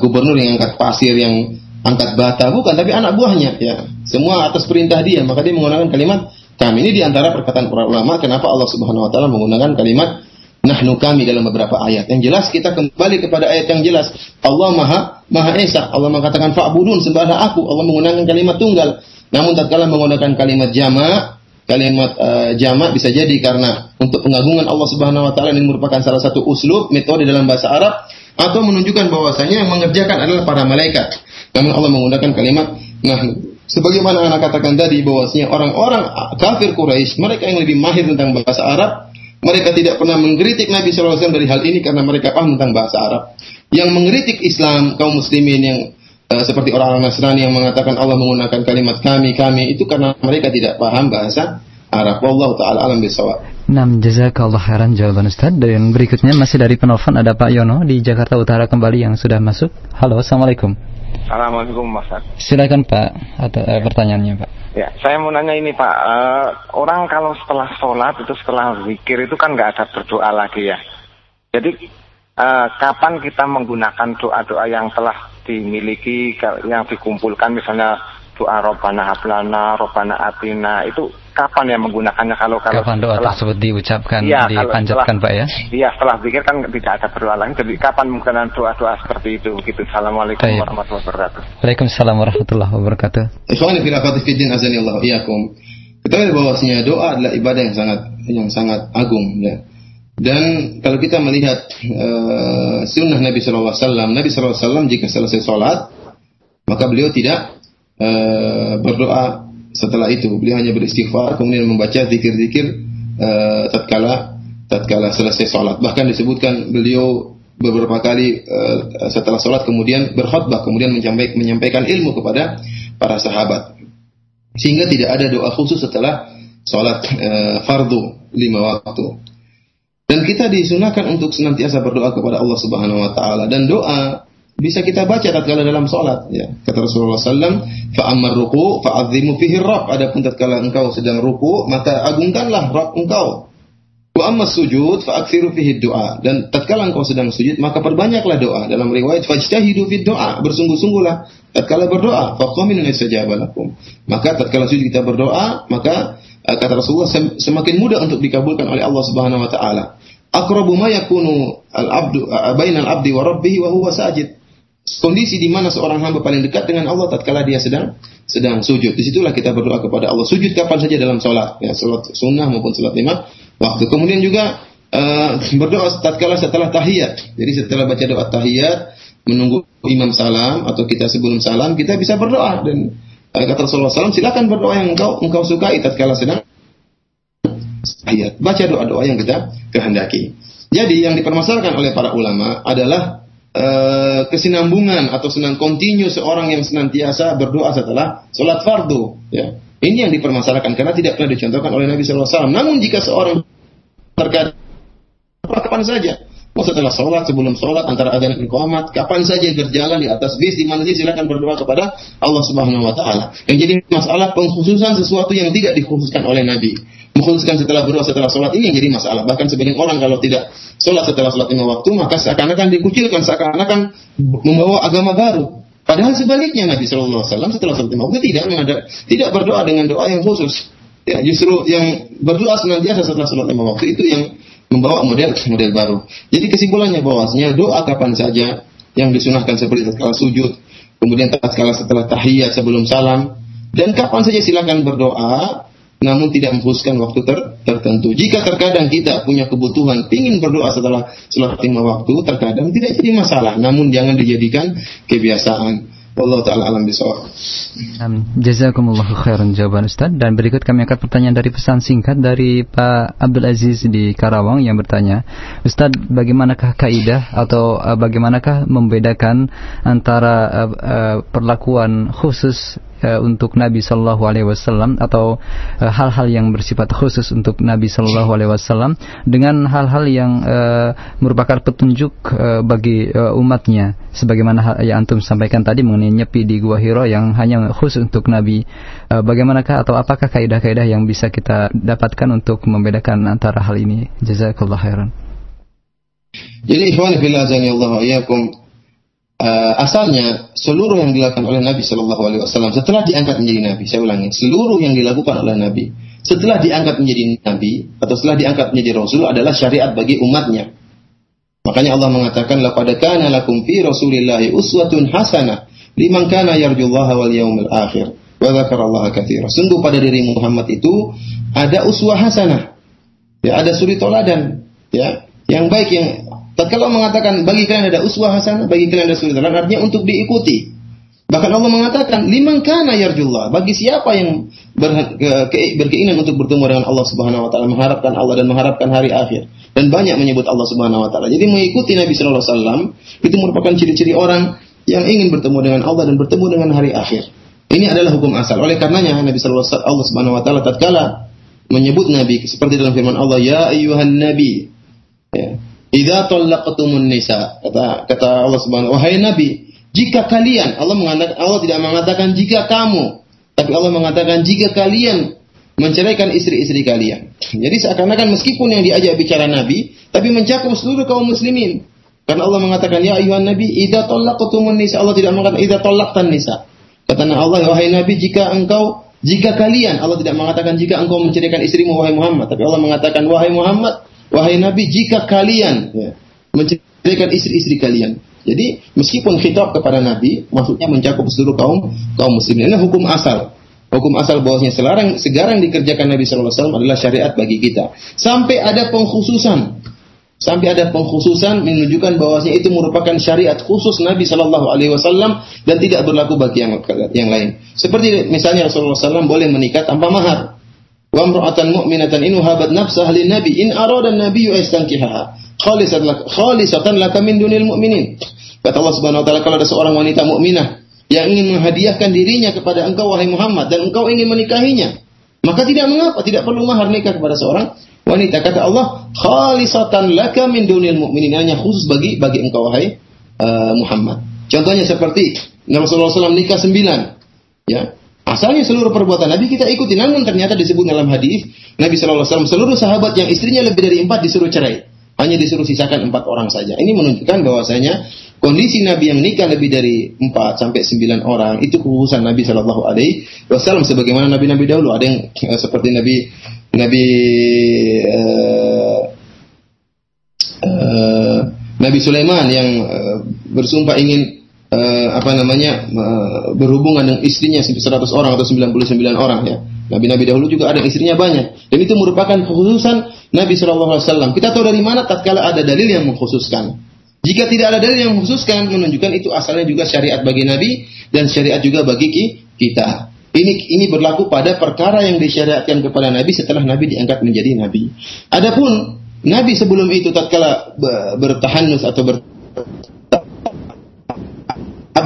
gubernur yang angkat pasir yang angkat bata, bukan, tapi anak buahnya. Ya, semua atas perintah dia. Maka dia menggunakan kalimat kami. Ini di antara perkataan para ulama. Kenapa Allah Subhanahu Wa Taala menggunakan kalimat nahnu kami dalam beberapa ayat. Yang jelas kita kembali kepada ayat yang jelas. Allah Maha Maha Esa. Allah mengatakan fa'budun sembahlah aku. Allah menggunakan kalimat tunggal. Namun tatkala menggunakan kalimat jama' kalimat uh, jamak bisa jadi karena untuk pengagungan Allah Subhanahu wa taala ini merupakan salah satu uslub metode dalam bahasa Arab atau menunjukkan bahwasanya yang mengerjakan adalah para malaikat. Namun Allah menggunakan kalimat nah sebagaimana anak katakan tadi bahwasanya orang-orang kafir Quraisy mereka yang lebih mahir tentang bahasa Arab mereka tidak pernah mengkritik Nabi SAW dari hal ini karena mereka paham tentang bahasa Arab. Yang mengkritik Islam kaum muslimin yang uh, seperti orang-orang Nasrani yang mengatakan Allah menggunakan kalimat kami kami itu karena mereka tidak paham bahasa Arab. Wallahu taala alam bisawab. Nam jazakallah khairan jawaban Ustaz. Dan berikutnya masih dari penelpon ada Pak Yono di Jakarta Utara kembali yang sudah masuk. Halo, Assalamualaikum. Assalamualaikum Mas. Silakan Pak atau eh, pertanyaannya Pak. Ya, saya mau nanya ini Pak. Uh, orang kalau setelah sholat itu setelah zikir itu kan nggak ada berdoa lagi ya. Jadi uh, kapan kita menggunakan doa-doa yang telah dimiliki yang dikumpulkan misalnya doa Robbana Hablana, Robbana Atina itu kapan ya menggunakannya kalau kalau kapan doa setelah, tersebut diucapkan ya, dipanjatkan Pak ya? Iya setelah zikir kan tidak ada berdoa lagi jadi kapan menggunakan doa-doa seperti itu gitu. Assalamualaikum Baik. warahmatullahi wabarakatuh. Waalaikumsalam warahmatullahi wabarakatuh. Ikhwani fil fiddin azani Allah iyakum. Kita lihat bahwasanya doa adalah ibadah yang sangat yang sangat agung ya. Dan kalau kita melihat uh, sunnah Nabi SAW, Nabi SAW jika selesai sholat, maka beliau tidak uh, berdoa setelah itu. Beliau hanya beristighfar, kemudian membaca zikir-zikir uh, tatkala tatkala selesai sholat. Bahkan disebutkan beliau beberapa kali uh, setelah sholat kemudian berkhutbah, kemudian menyampaikan, menyampaikan ilmu kepada para sahabat. Sehingga tidak ada doa khusus setelah sholat uh, fardu lima waktu. Dan kita disunahkan untuk senantiasa berdoa kepada Allah Subhanahu wa taala dan doa bisa kita baca tatkala dalam salat ya. Kata Rasulullah sallam, "Fa ammar ruku' fa'azzimu fihi rabb." Adapun tatkala engkau sedang ruku, maka agungkanlah Rabb engkau. Wa amma sujud fa'aksiru fihi doa. Dan tatkala engkau sedang sujud, maka perbanyaklah doa. Dalam riwayat fajtahidu fi doa, bersungguh-sungguhlah tatkala berdoa. Faqamin yastajaba lakum. Maka tatkala sujud kita berdoa, maka eh, kata Rasulullah semakin mudah untuk dikabulkan oleh Allah Subhanahu wa taala akrabu ma yakunu al-abdu bainal abdi wa rabbih wa huwa sajid. Kondisi di mana seorang hamba paling dekat dengan Allah tatkala dia sedang sedang sujud. Di situlah kita berdoa kepada Allah. Sujud kapan saja dalam sholat, ya sholat sunnah maupun sholat lima waktu. Kemudian juga uh, berdoa tatkala setelah tahiyat. Jadi setelah baca doa tahiyat, menunggu imam salam atau kita sebelum salam, kita bisa berdoa dan uh, kata Rasulullah SAW, silakan berdoa yang engkau engkau sukai tatkala sedang ayat. Baca doa-doa yang kita kehendaki. Jadi yang dipermasalahkan oleh para ulama adalah e, kesinambungan atau senang kontinu seorang yang senantiasa berdoa setelah sholat fardu. Ya. Ini yang dipermasalahkan karena tidak pernah dicontohkan oleh Nabi SAW. Namun jika seorang terkadang kapan saja, mau setelah sholat, sebelum sholat, antara adzan dan iqamat, kapan saja berjalan di atas bis, di mana saja silakan berdoa kepada Allah Subhanahu Wa Taala. Yang jadi masalah pengkhususan sesuatu yang tidak dikhususkan oleh Nabi mengkhususkan setelah berdoa setelah sholat ini yang jadi masalah. Bahkan sebagian orang kalau tidak sholat setelah sholat lima waktu, maka seakan-akan dikucilkan, seakan-akan membawa agama baru. Padahal sebaliknya Nabi Shallallahu Alaihi Wasallam setelah sholat lima waktu tidak ada, tidak berdoa dengan doa yang khusus. Ya, justru yang berdoa senantiasa setelah sholat lima waktu itu yang membawa model model baru. Jadi kesimpulannya bahwasanya doa kapan saja yang disunahkan seperti tatkala sujud, kemudian tatkala setelah tahiyat sebelum salam, Dan kapan saja silakan berdoa, namun tidak mengkhususkan waktu ter tertentu. Jika terkadang kita punya kebutuhan ingin berdoa setelah sholat lima waktu, terkadang tidak jadi masalah. Namun jangan dijadikan kebiasaan. Allah taala alam bisawab. Jazakumullahu khairan jawaban Ustaz dan berikut kami akan pertanyaan dari pesan singkat dari Pak Abdul Aziz di Karawang yang bertanya, Ustaz, bagaimanakah kaidah atau uh, bagaimanakah membedakan antara uh, uh, perlakuan khusus uh, untuk Nabi Shallallahu Alaihi Wasallam atau uh, hal-hal yang bersifat khusus untuk Nabi Shallallahu Alaihi Wasallam dengan hal-hal yang uh, merupakan petunjuk bagi umatnya, sebagaimana yang antum sampaikan tadi mengenai nyepi di Gua Hiro yang hanya khusus untuk Nabi. Bagaimanakah atau apakah kaidah-kaidah yang bisa kita dapatkan untuk membedakan antara hal ini? Jazakallah khairan. Jadi ikhwan fillah uh, asalnya seluruh yang dilakukan oleh Nabi Shallallahu Alaihi Wasallam setelah diangkat menjadi Nabi, saya ulangi, seluruh yang dilakukan oleh Nabi setelah diangkat menjadi Nabi atau setelah diangkat menjadi Rasul adalah syariat bagi umatnya. Makanya Allah mengatakan, "Laqad kana lakum fi Rasulillahi uswatun hasanah liman kana yarjullaha wal yaumil akhir wa dzakarallaha katsira." Sungguh pada diri Muhammad itu ada uswah hasanah. Ya, ada suri toladan, ya, yang baik yang Tatkala mengatakan bagi kalian ada uswah hasanah, bagi kalian ada teladan, artinya untuk diikuti. Bahkan Allah mengatakan, liman kana yarjullah, bagi siapa yang ber, ke, berkeinginan untuk bertemu dengan Allah Subhanahu wa taala, mengharapkan Allah dan mengharapkan hari akhir. Dan banyak menyebut Allah Subhanahu wa taala. Jadi mengikuti Nabi sallallahu alaihi wasallam itu merupakan ciri-ciri orang yang ingin bertemu dengan Allah dan bertemu dengan hari akhir. Ini adalah hukum asal. Oleh karenanya Nabi sallallahu alaihi wasallam Allah Subhanahu wa taala tatkala menyebut Nabi seperti dalam firman Allah, "Ya ayyuhan nabi." Ya Idza talaqtumun nisa kata kata Allah Subhanahu wahai nabi jika kalian Allah mengatakan Allah tidak mengatakan jika kamu tapi Allah mengatakan jika kalian menceraikan istri-istri kalian. Jadi seakan-akan meskipun yang diajak bicara nabi tapi mencakup seluruh kaum muslimin. Karena Allah mengatakan ya ayuhan nabi idza talaqtumun nisa Allah tidak mengatakan idza talaqtan nisa. Kata Allah wahai nabi jika engkau jika kalian Allah tidak mengatakan jika engkau menceraikan istrimu wahai Muhammad tapi Allah mengatakan wahai Muhammad Wahai Nabi, jika kalian ya, menceraikan istri-istri kalian. Jadi meskipun khitab kepada Nabi, maksudnya mencakup seluruh kaum kaum muslimin. Ini hukum asal. Hukum asal bahwasanya selarang segarang dikerjakan Nabi Wasallam adalah syariat bagi kita. Sampai ada pengkhususan, sampai ada pengkhususan menunjukkan bahwasanya itu merupakan syariat khusus Nabi Shallallahu Alaihi Wasallam dan tidak berlaku bagi yang yang lain. Seperti misalnya Rasulullah SAW boleh menikah tanpa mahar. Wa imra'atan mu'minatan in wahabat nafsaha lin nabi in arada an-nabiyyu istankihaha khalisatan lak khalisatan laka min dunil mu'minin. Kata Allah Subhanahu wa taala kalau ada seorang wanita mukminah yang ingin menghadiahkan dirinya kepada engkau wahai Muhammad dan engkau ingin menikahinya, maka tidak mengapa, tidak perlu mahar nikah kepada seorang wanita. Kata Allah, khalisatan laka min dunil mu'minin, hanya khusus bagi bagi engkau wahai uh, Muhammad. Contohnya seperti Rasulullah SAW nikah sembilan, ya Asalnya seluruh perbuatan Nabi kita ikuti, namun ternyata disebut dalam hadis Nabi Shallallahu Alaihi Wasallam seluruh sahabat yang istrinya lebih dari empat disuruh cerai, hanya disuruh sisakan empat orang saja. Ini menunjukkan bahwasanya kondisi Nabi yang nikah lebih dari empat sampai sembilan orang itu kekhususan Nabi Shallallahu Alaihi Wasallam. Sebagaimana Nabi-Nabi dahulu ada yang uh, seperti Nabi Nabi uh, uh, Nabi Sulaiman yang uh, bersumpah ingin uh, apa namanya uh, berhubungan dengan istrinya 100 orang atau 99 orang ya. Nabi-nabi dahulu juga ada istrinya banyak dan itu merupakan kekhususan Nabi Wasallam. Kita tahu dari mana tatkala ada dalil yang mengkhususkan. Jika tidak ada dalil yang mengkhususkan menunjukkan itu asalnya juga syariat bagi Nabi dan syariat juga bagi kita. Ini ini berlaku pada perkara yang disyariatkan kepada Nabi setelah Nabi diangkat menjadi Nabi. Adapun Nabi sebelum itu tatkala bertahanus atau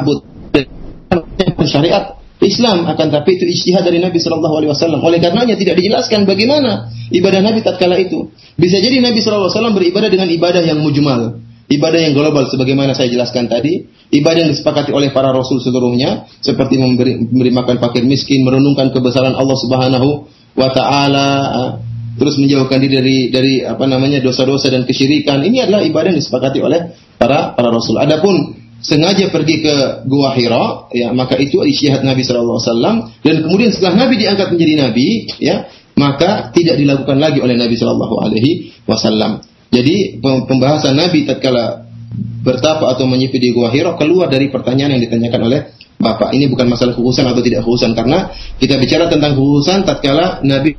ta'abbud syariat Islam akan tapi itu ijtihad dari Nabi Shallallahu Alaihi Wasallam. Oleh karenanya tidak dijelaskan bagaimana ibadah Nabi tatkala itu. Bisa jadi Nabi Shallallahu Alaihi Wasallam beribadah dengan ibadah yang mujmal, ibadah yang global sebagaimana saya jelaskan tadi, ibadah yang disepakati oleh para rasul seluruhnya seperti memberi, memberi makan fakir miskin, merenungkan kebesaran Allah Subhanahu wa taala, terus menjauhkan diri dari dari apa namanya dosa-dosa dan kesyirikan. Ini adalah ibadah yang disepakati oleh para para rasul. Adapun sengaja pergi ke Gua Hira, ya maka itu isyihad Nabi Wasallam dan kemudian setelah Nabi diangkat menjadi Nabi, ya maka tidak dilakukan lagi oleh Nabi Shallallahu Alaihi Wasallam. Jadi pembahasan Nabi tatkala bertapa atau menyepi di Gua Hira keluar dari pertanyaan yang ditanyakan oleh bapak. Ini bukan masalah khususan atau tidak khususan karena kita bicara tentang khususan tatkala Nabi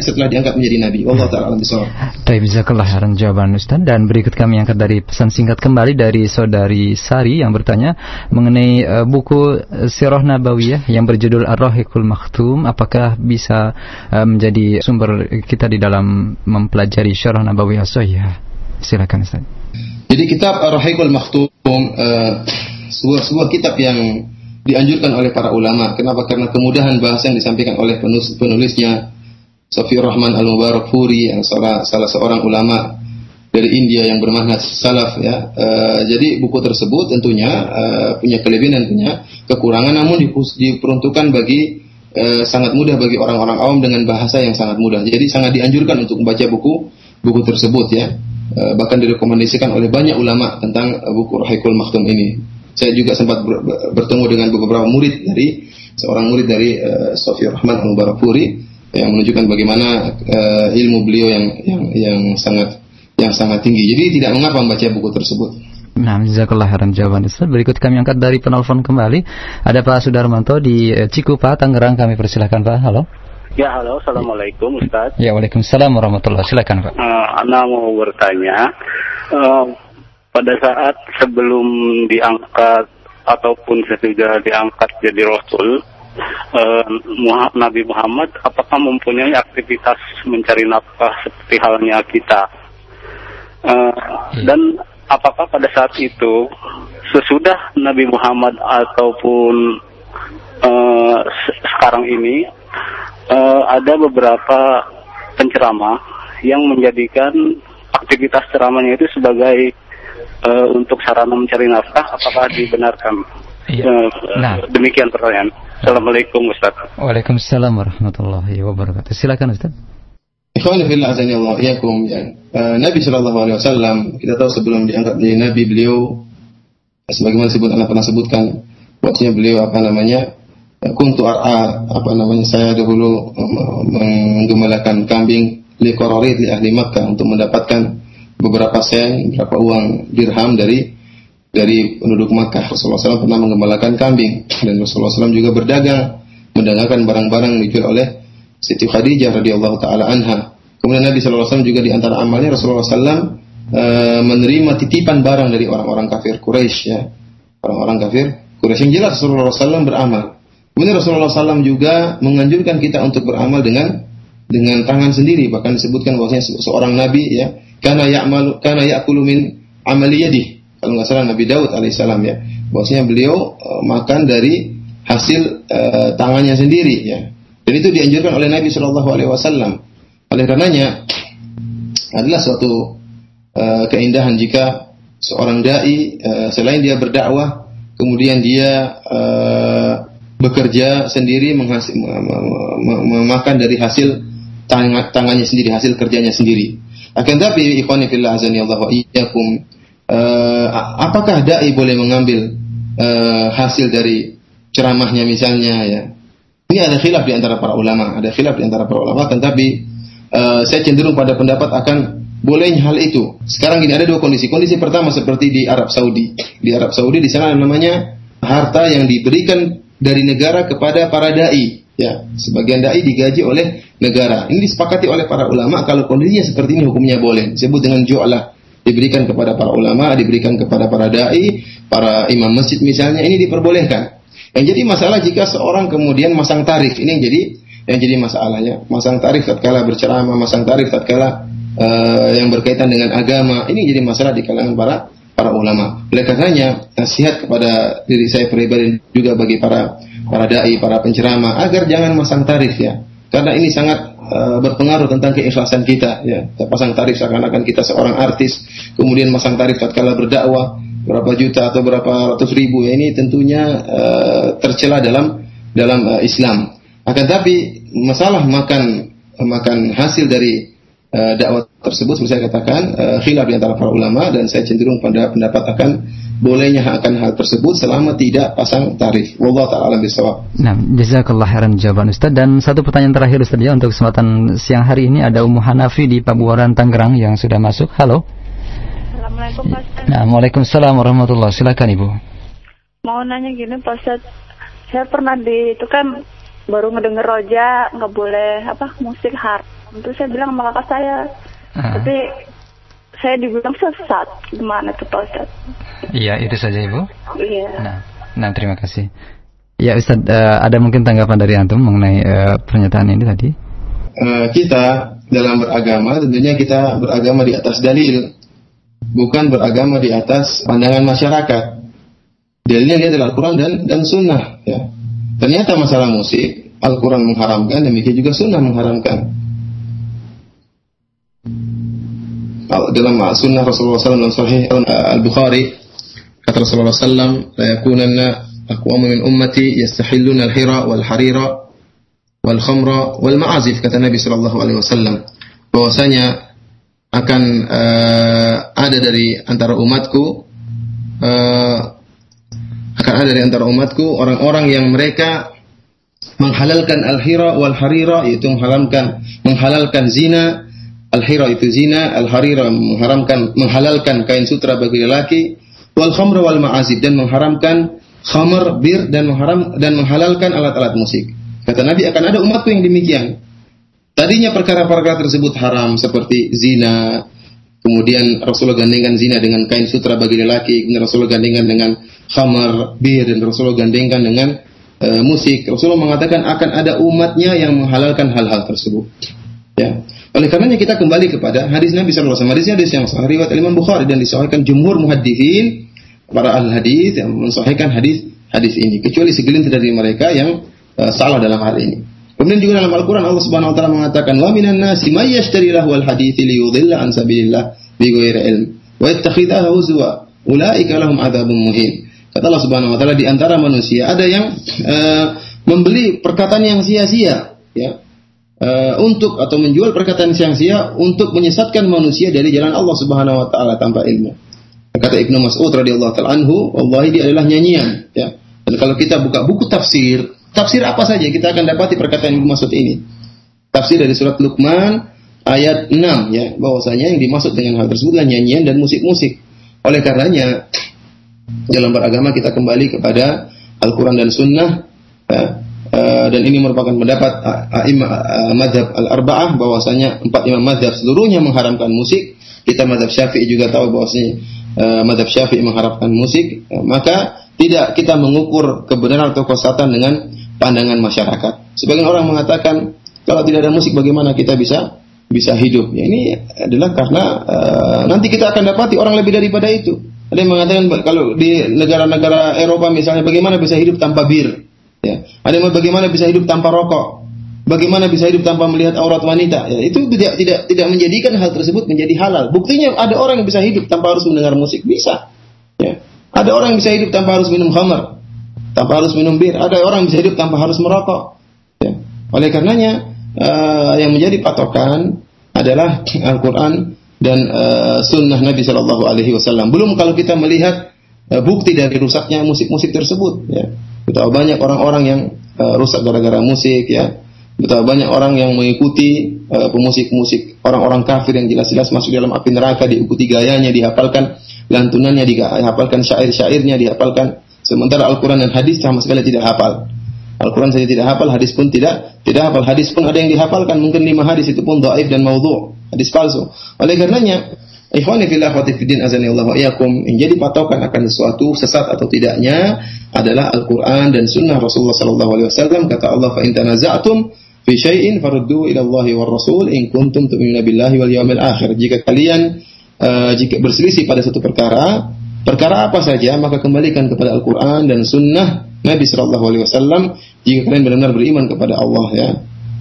setelah diangkat menjadi nabi. Allah taala alam bisawab. Baik, jazakallah khairan jawaban Ustaz dan berikut kami angkat dari pesan singkat kembali dari saudari Sari yang bertanya mengenai uh, buku Sirah Nabawiyah yang berjudul Ar-Rahiqul Maktum apakah bisa uh, menjadi sumber kita di dalam mempelajari Syarah Nabawiyah Sahihah? Silakan Ustaz. Jadi kitab Ar-Rahiqul Maktum uh, sebuah sebuah kitab yang dianjurkan oleh para ulama. Kenapa? Karena kemudahan bahasa yang disampaikan oleh penulis, penulisnya Safi Rahman Al-Mubarak Furi yang salah, salah seorang ulama dari India yang bermanhaj salaf ya. E, jadi buku tersebut tentunya e, punya kelebihan dan punya kekurangan namun diperuntukkan bagi e, sangat mudah bagi orang-orang awam dengan bahasa yang sangat mudah. Jadi sangat dianjurkan untuk membaca buku buku tersebut ya. E, bahkan direkomendasikan oleh banyak ulama tentang buku Rahikul Maktum ini. Saya juga sempat bertemu dengan beberapa murid dari seorang murid dari uh, Sofi Rahman Al-Mubarak Furi yang menunjukkan bagaimana uh, ilmu beliau yang yang yang sangat yang sangat tinggi. Jadi tidak mengapa membaca buku tersebut. Nah, jazakallah khairan jawaban Ustaz. Berikut kami angkat dari penelpon kembali. Ada Pak Sudarmanto di eh, Cikupa, Tangerang. Kami persilahkan Pak. Halo. Ya, halo. Assalamualaikum Ustaz. Ya, Waalaikumsalam warahmatullahi Silakan Pak. Uh, Anda mau bertanya, uh, pada saat sebelum diangkat ataupun sesudah diangkat jadi Rasul, uh, Nabi Muhammad apakah mempunyai aktivitas mencari nafkah seperti halnya kita uh, dan apakah pada saat itu sesudah Nabi Muhammad ataupun uh, sekarang ini uh, ada beberapa penceramah yang menjadikan aktivitas ceramahnya itu sebagai uh, untuk sarana mencari nafkah apakah dibenarkan? Iya. Uh, nah, demikian pertanyaan. Assalamualaikum Ustaz. Waalaikumsalam warahmatullahi wabarakatuh. Silakan Ustaz. Ikhwan fillah azani Allah iyakum ya. Uh, Nabi sallallahu alaihi wasallam kita tahu sebelum diangkat jadi nabi beliau sebagaimana sebut anak pernah sebutkan waktunya beliau apa namanya kuntu ar'a apa namanya saya dahulu menggembalakan kambing li qararid li ahli Makkah untuk mendapatkan beberapa sen, beberapa uang dirham dari dari penduduk Makkah. Rasulullah SAW pernah mengembalakan kambing dan Rasulullah SAW juga berdagang, mendagangkan barang-barang yang dijual oleh Siti Khadijah radhiyallahu taala anha. Kemudian Nabi SAW juga di antara amalnya Rasulullah SAW uh, eh, menerima titipan barang dari orang-orang kafir Quraisy ya. Orang-orang kafir Quraisy yang jelas Rasulullah SAW beramal. Kemudian Rasulullah SAW juga menganjurkan kita untuk beramal dengan dengan tangan sendiri bahkan disebutkan bahwasanya seorang nabi ya karena ya'malu karena ya'kulu min amali kalau nggak salah Nabi Daud alaihissalam ya. Bahwasanya beliau uh, makan dari hasil uh, tangannya sendiri ya. Dan itu dianjurkan oleh Nabi Shallallahu Alaihi Wasallam. Oleh karenanya adalah suatu uh, keindahan jika seorang dai uh, selain dia berdakwah kemudian dia uh, bekerja sendiri menghasil, memakan dari hasil tangan, tangannya sendiri hasil kerjanya sendiri. Akan tapi ikhwani fillah azani Allah wa iyyakum uh, apakah dai boleh mengambil uh, hasil dari ceramahnya misalnya ya. Ini ada khilaf di antara para ulama, ada khilaf di antara para ulama, tetapi uh, saya cenderung pada pendapat akan bolehnya hal itu. Sekarang ini ada dua kondisi. Kondisi pertama seperti di Arab Saudi. Di Arab Saudi di sana namanya harta yang diberikan dari negara kepada para dai. Ya, sebagian dai digaji oleh negara. Ini disepakati oleh para ulama kalau kondisinya seperti ini hukumnya boleh. Disebut dengan ju'lah diberikan kepada para ulama, diberikan kepada para dai, para imam masjid misalnya, ini diperbolehkan. Yang jadi masalah jika seorang kemudian masang tarif, ini yang jadi yang jadi masalahnya. Masang tarif tatkala berceramah, masang tarif tatkala uh, yang berkaitan dengan agama, ini jadi masalah di kalangan para para ulama. Oleh karenanya, nasihat kepada diri saya pribadi juga bagi para para dai, para penceramah agar jangan masang tarif ya. Karena ini sangat Eh, berpengaruh tentang keikhlasan kita ya. Kita pasang tarif seakan-akan kita seorang artis kemudian masang tarif tatkala berdakwah berapa juta atau berapa ratus ribu ya. Ini tentunya uh, tercela dalam dalam uh, Islam. Akan tapi masalah makan makan hasil dari uh, dakwah tersebut seperti saya katakan uh, khilaf di antara para ulama dan saya cenderung pada pendapat akan bolehnya akan hal tersebut selama tidak pasang tarif. Wallahu taala bisawab. Nah, jazakallah khairan jawaban Ustaz dan satu pertanyaan terakhir Ustaz ya untuk kesempatan siang hari ini ada Ummu Hanafi di Pabuaran Tangerang yang sudah masuk. Halo. Assalamualaikum Pak Ustaz. Nah, Waalaikumsalam warahmatullahi Silakan Ibu. Mau nanya gini Pak Ustaz, saya pernah di itu kan baru ngedenger roja nggak boleh apa musik haram. Terus saya bilang sama kakak saya, Ah. tapi saya dibilang sesat. Gimana tuh Pak Ustaz? Iya, itu saja Ibu. Iya. Nah, nah terima kasih. Ya Ustaz, eh, ada mungkin tanggapan dari antum mengenai eh, pernyataan ini tadi? Eh, kita dalam beragama tentunya kita beragama di atas dalil, bukan beragama di atas pandangan masyarakat. Dalilnya dia adalah Al-Quran dan dan Sunnah. Ya. Ternyata masalah musik, Al-Quran mengharamkan, demikian juga Sunnah mengharamkan. Dalam Sunnah Rasulullah SAW dalam Sahih uh, Al-Bukhari kata Rasulullah SAW, "La yakunanna min ummati yastahilluna al-hira wal harira wal khamra wal ma'azif kata Nabi sallallahu alaihi wasallam. Bahwasanya akan eh, ada dari antara umatku eh, akan ada dari antara umatku orang-orang yang mereka menghalalkan al-hira wal harira yaitu menghalalkan menghalalkan zina al-hira itu zina al-harira mengharamkan menghalalkan kain sutra bagi lelaki wal khamra wal ma'azif dan mengharamkan khamr bir dan mengharam dan menghalalkan alat-alat musik Kata Nabi akan ada umatku yang demikian. Tadinya perkara-perkara tersebut haram seperti zina, kemudian Rasulullah gandengkan zina dengan kain sutra bagi lelaki, kemudian Rasulullah gandengkan dengan khamar, bir, dan Rasulullah gandengkan dengan eh, musik. Rasulullah mengatakan akan ada umatnya yang menghalalkan hal-hal tersebut. Ya. Oleh karenanya kita kembali kepada hadis Nabi SAW. Hadisnya hadis yang sahih riwayat Imam Bukhari dan disahihkan jumhur muhaddithin para ahli hadis yang mensahihkan hadis hadis ini kecuali segelintir dari mereka yang uh, salah dalam hal ini. Kemudian juga dalam Al-Qur'an Allah Subhanahu wa taala mengatakan wa minan nasi may yashtari lahu al-hadits li yudilla an sabilillah bi ghairi ilm wa yattakhidhahu huzwa ulaika lahum adzabun muhin. Kata Allah Subhanahu wa taala di antara manusia ada yang uh, membeli perkataan yang sia-sia ya uh, untuk atau menjual perkataan yang sia untuk menyesatkan manusia dari jalan Allah Subhanahu wa taala tanpa ilmu. Kata Ibnu Mas'ud radhiyallahu taala anhu, wallahi dia adalah nyanyian ya. Dan kalau kita buka buku tafsir, tafsir apa saja kita akan dapati perkataan Ibnu Mas'ud ini. Tafsir dari surat Luqman ayat 6 ya, bahwasanya yang dimaksud dengan hal tersebut adalah nyanyian dan musik-musik. Oleh karenanya dalam beragama kita kembali kepada Al-Quran dan Sunnah ya, eh, dan ini merupakan pendapat imam madhab al-arba'ah bahwasanya empat imam madhab seluruhnya mengharamkan musik. Kita madhab syafi'i juga tahu bahwasanya eh, madhab syafi'i mengharamkan musik. Ya, maka tidak kita mengukur kebenaran atau kesesatan dengan pandangan masyarakat. Sebagian orang mengatakan kalau tidak ada musik bagaimana kita bisa bisa hidup? Ya, ini adalah karena eh, nanti kita akan dapati orang lebih daripada itu. Ada yang mengatakan kalau di negara-negara Eropa misalnya bagaimana bisa hidup tanpa bir? Ya. Ada yang bagaimana bisa hidup tanpa rokok? Bagaimana bisa hidup tanpa melihat aurat wanita? Ya, itu tidak tidak tidak menjadikan hal tersebut menjadi halal. Buktinya ada orang yang bisa hidup tanpa harus mendengar musik, bisa. Ya. Ada orang yang bisa hidup tanpa harus minum khamar, tanpa harus minum bir. Ada orang yang bisa hidup tanpa harus merokok. Ya. Oleh karenanya uh, yang menjadi patokan adalah Al-Quran dan uh, sunnah Nabi Shallallahu Alaihi Wasallam. Belum kalau kita melihat uh, bukti dari rusaknya musik-musik tersebut. Ya. Betapa banyak orang-orang yang uh, rusak gara-gara musik. Ya. Betapa banyak orang yang mengikuti uh, pemusik-musik orang-orang kafir yang jelas-jelas masuk dalam api neraka, diikuti gayanya, dihafalkan lantunannya, dihafalkan syair-syairnya, dihafalkan. Sementara Al-Quran dan hadis sama sekali tidak hafal. Al-Quran saja tidak hafal, hadis pun tidak tidak hafal. Hadis pun ada yang dihafalkan, mungkin lima hadis itu pun dhaif dan maudhu, hadis palsu. Oleh karenanya, ikhwani fillah wa fiddin azani Allah wa iyyakum, yang jadi patokan akan sesuatu sesat atau tidaknya adalah Al-Quran dan sunnah Rasulullah sallallahu alaihi wasallam kata Allah fa in fi syai'in faruddu ila Allah war Rasul in kuntum tu'minuna billahi wal yawmil akhir. Jika kalian uh, jika berselisih pada satu perkara, perkara apa saja maka kembalikan kepada Al-Quran dan sunnah Nabi Shallallahu Alaihi Wasallam jika kalian benar-benar beriman kepada Allah ya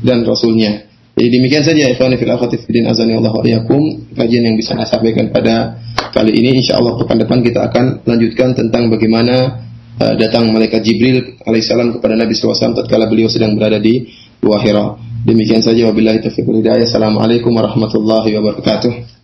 dan Rasulnya. Jadi demikian saja ikhwani fil akhwati fiddin azani Allah wa iyyakum kajian yang bisa saya sampaikan pada kali ini insyaallah pekan depan kita akan lanjutkan tentang bagaimana uh, datang malaikat Jibril alaihissalam kepada Nabi SAW tatkala beliau sedang berada di Gua Hira. Demikian saja wabillahi taufiq wal hidayah. Assalamualaikum warahmatullahi wabarakatuh.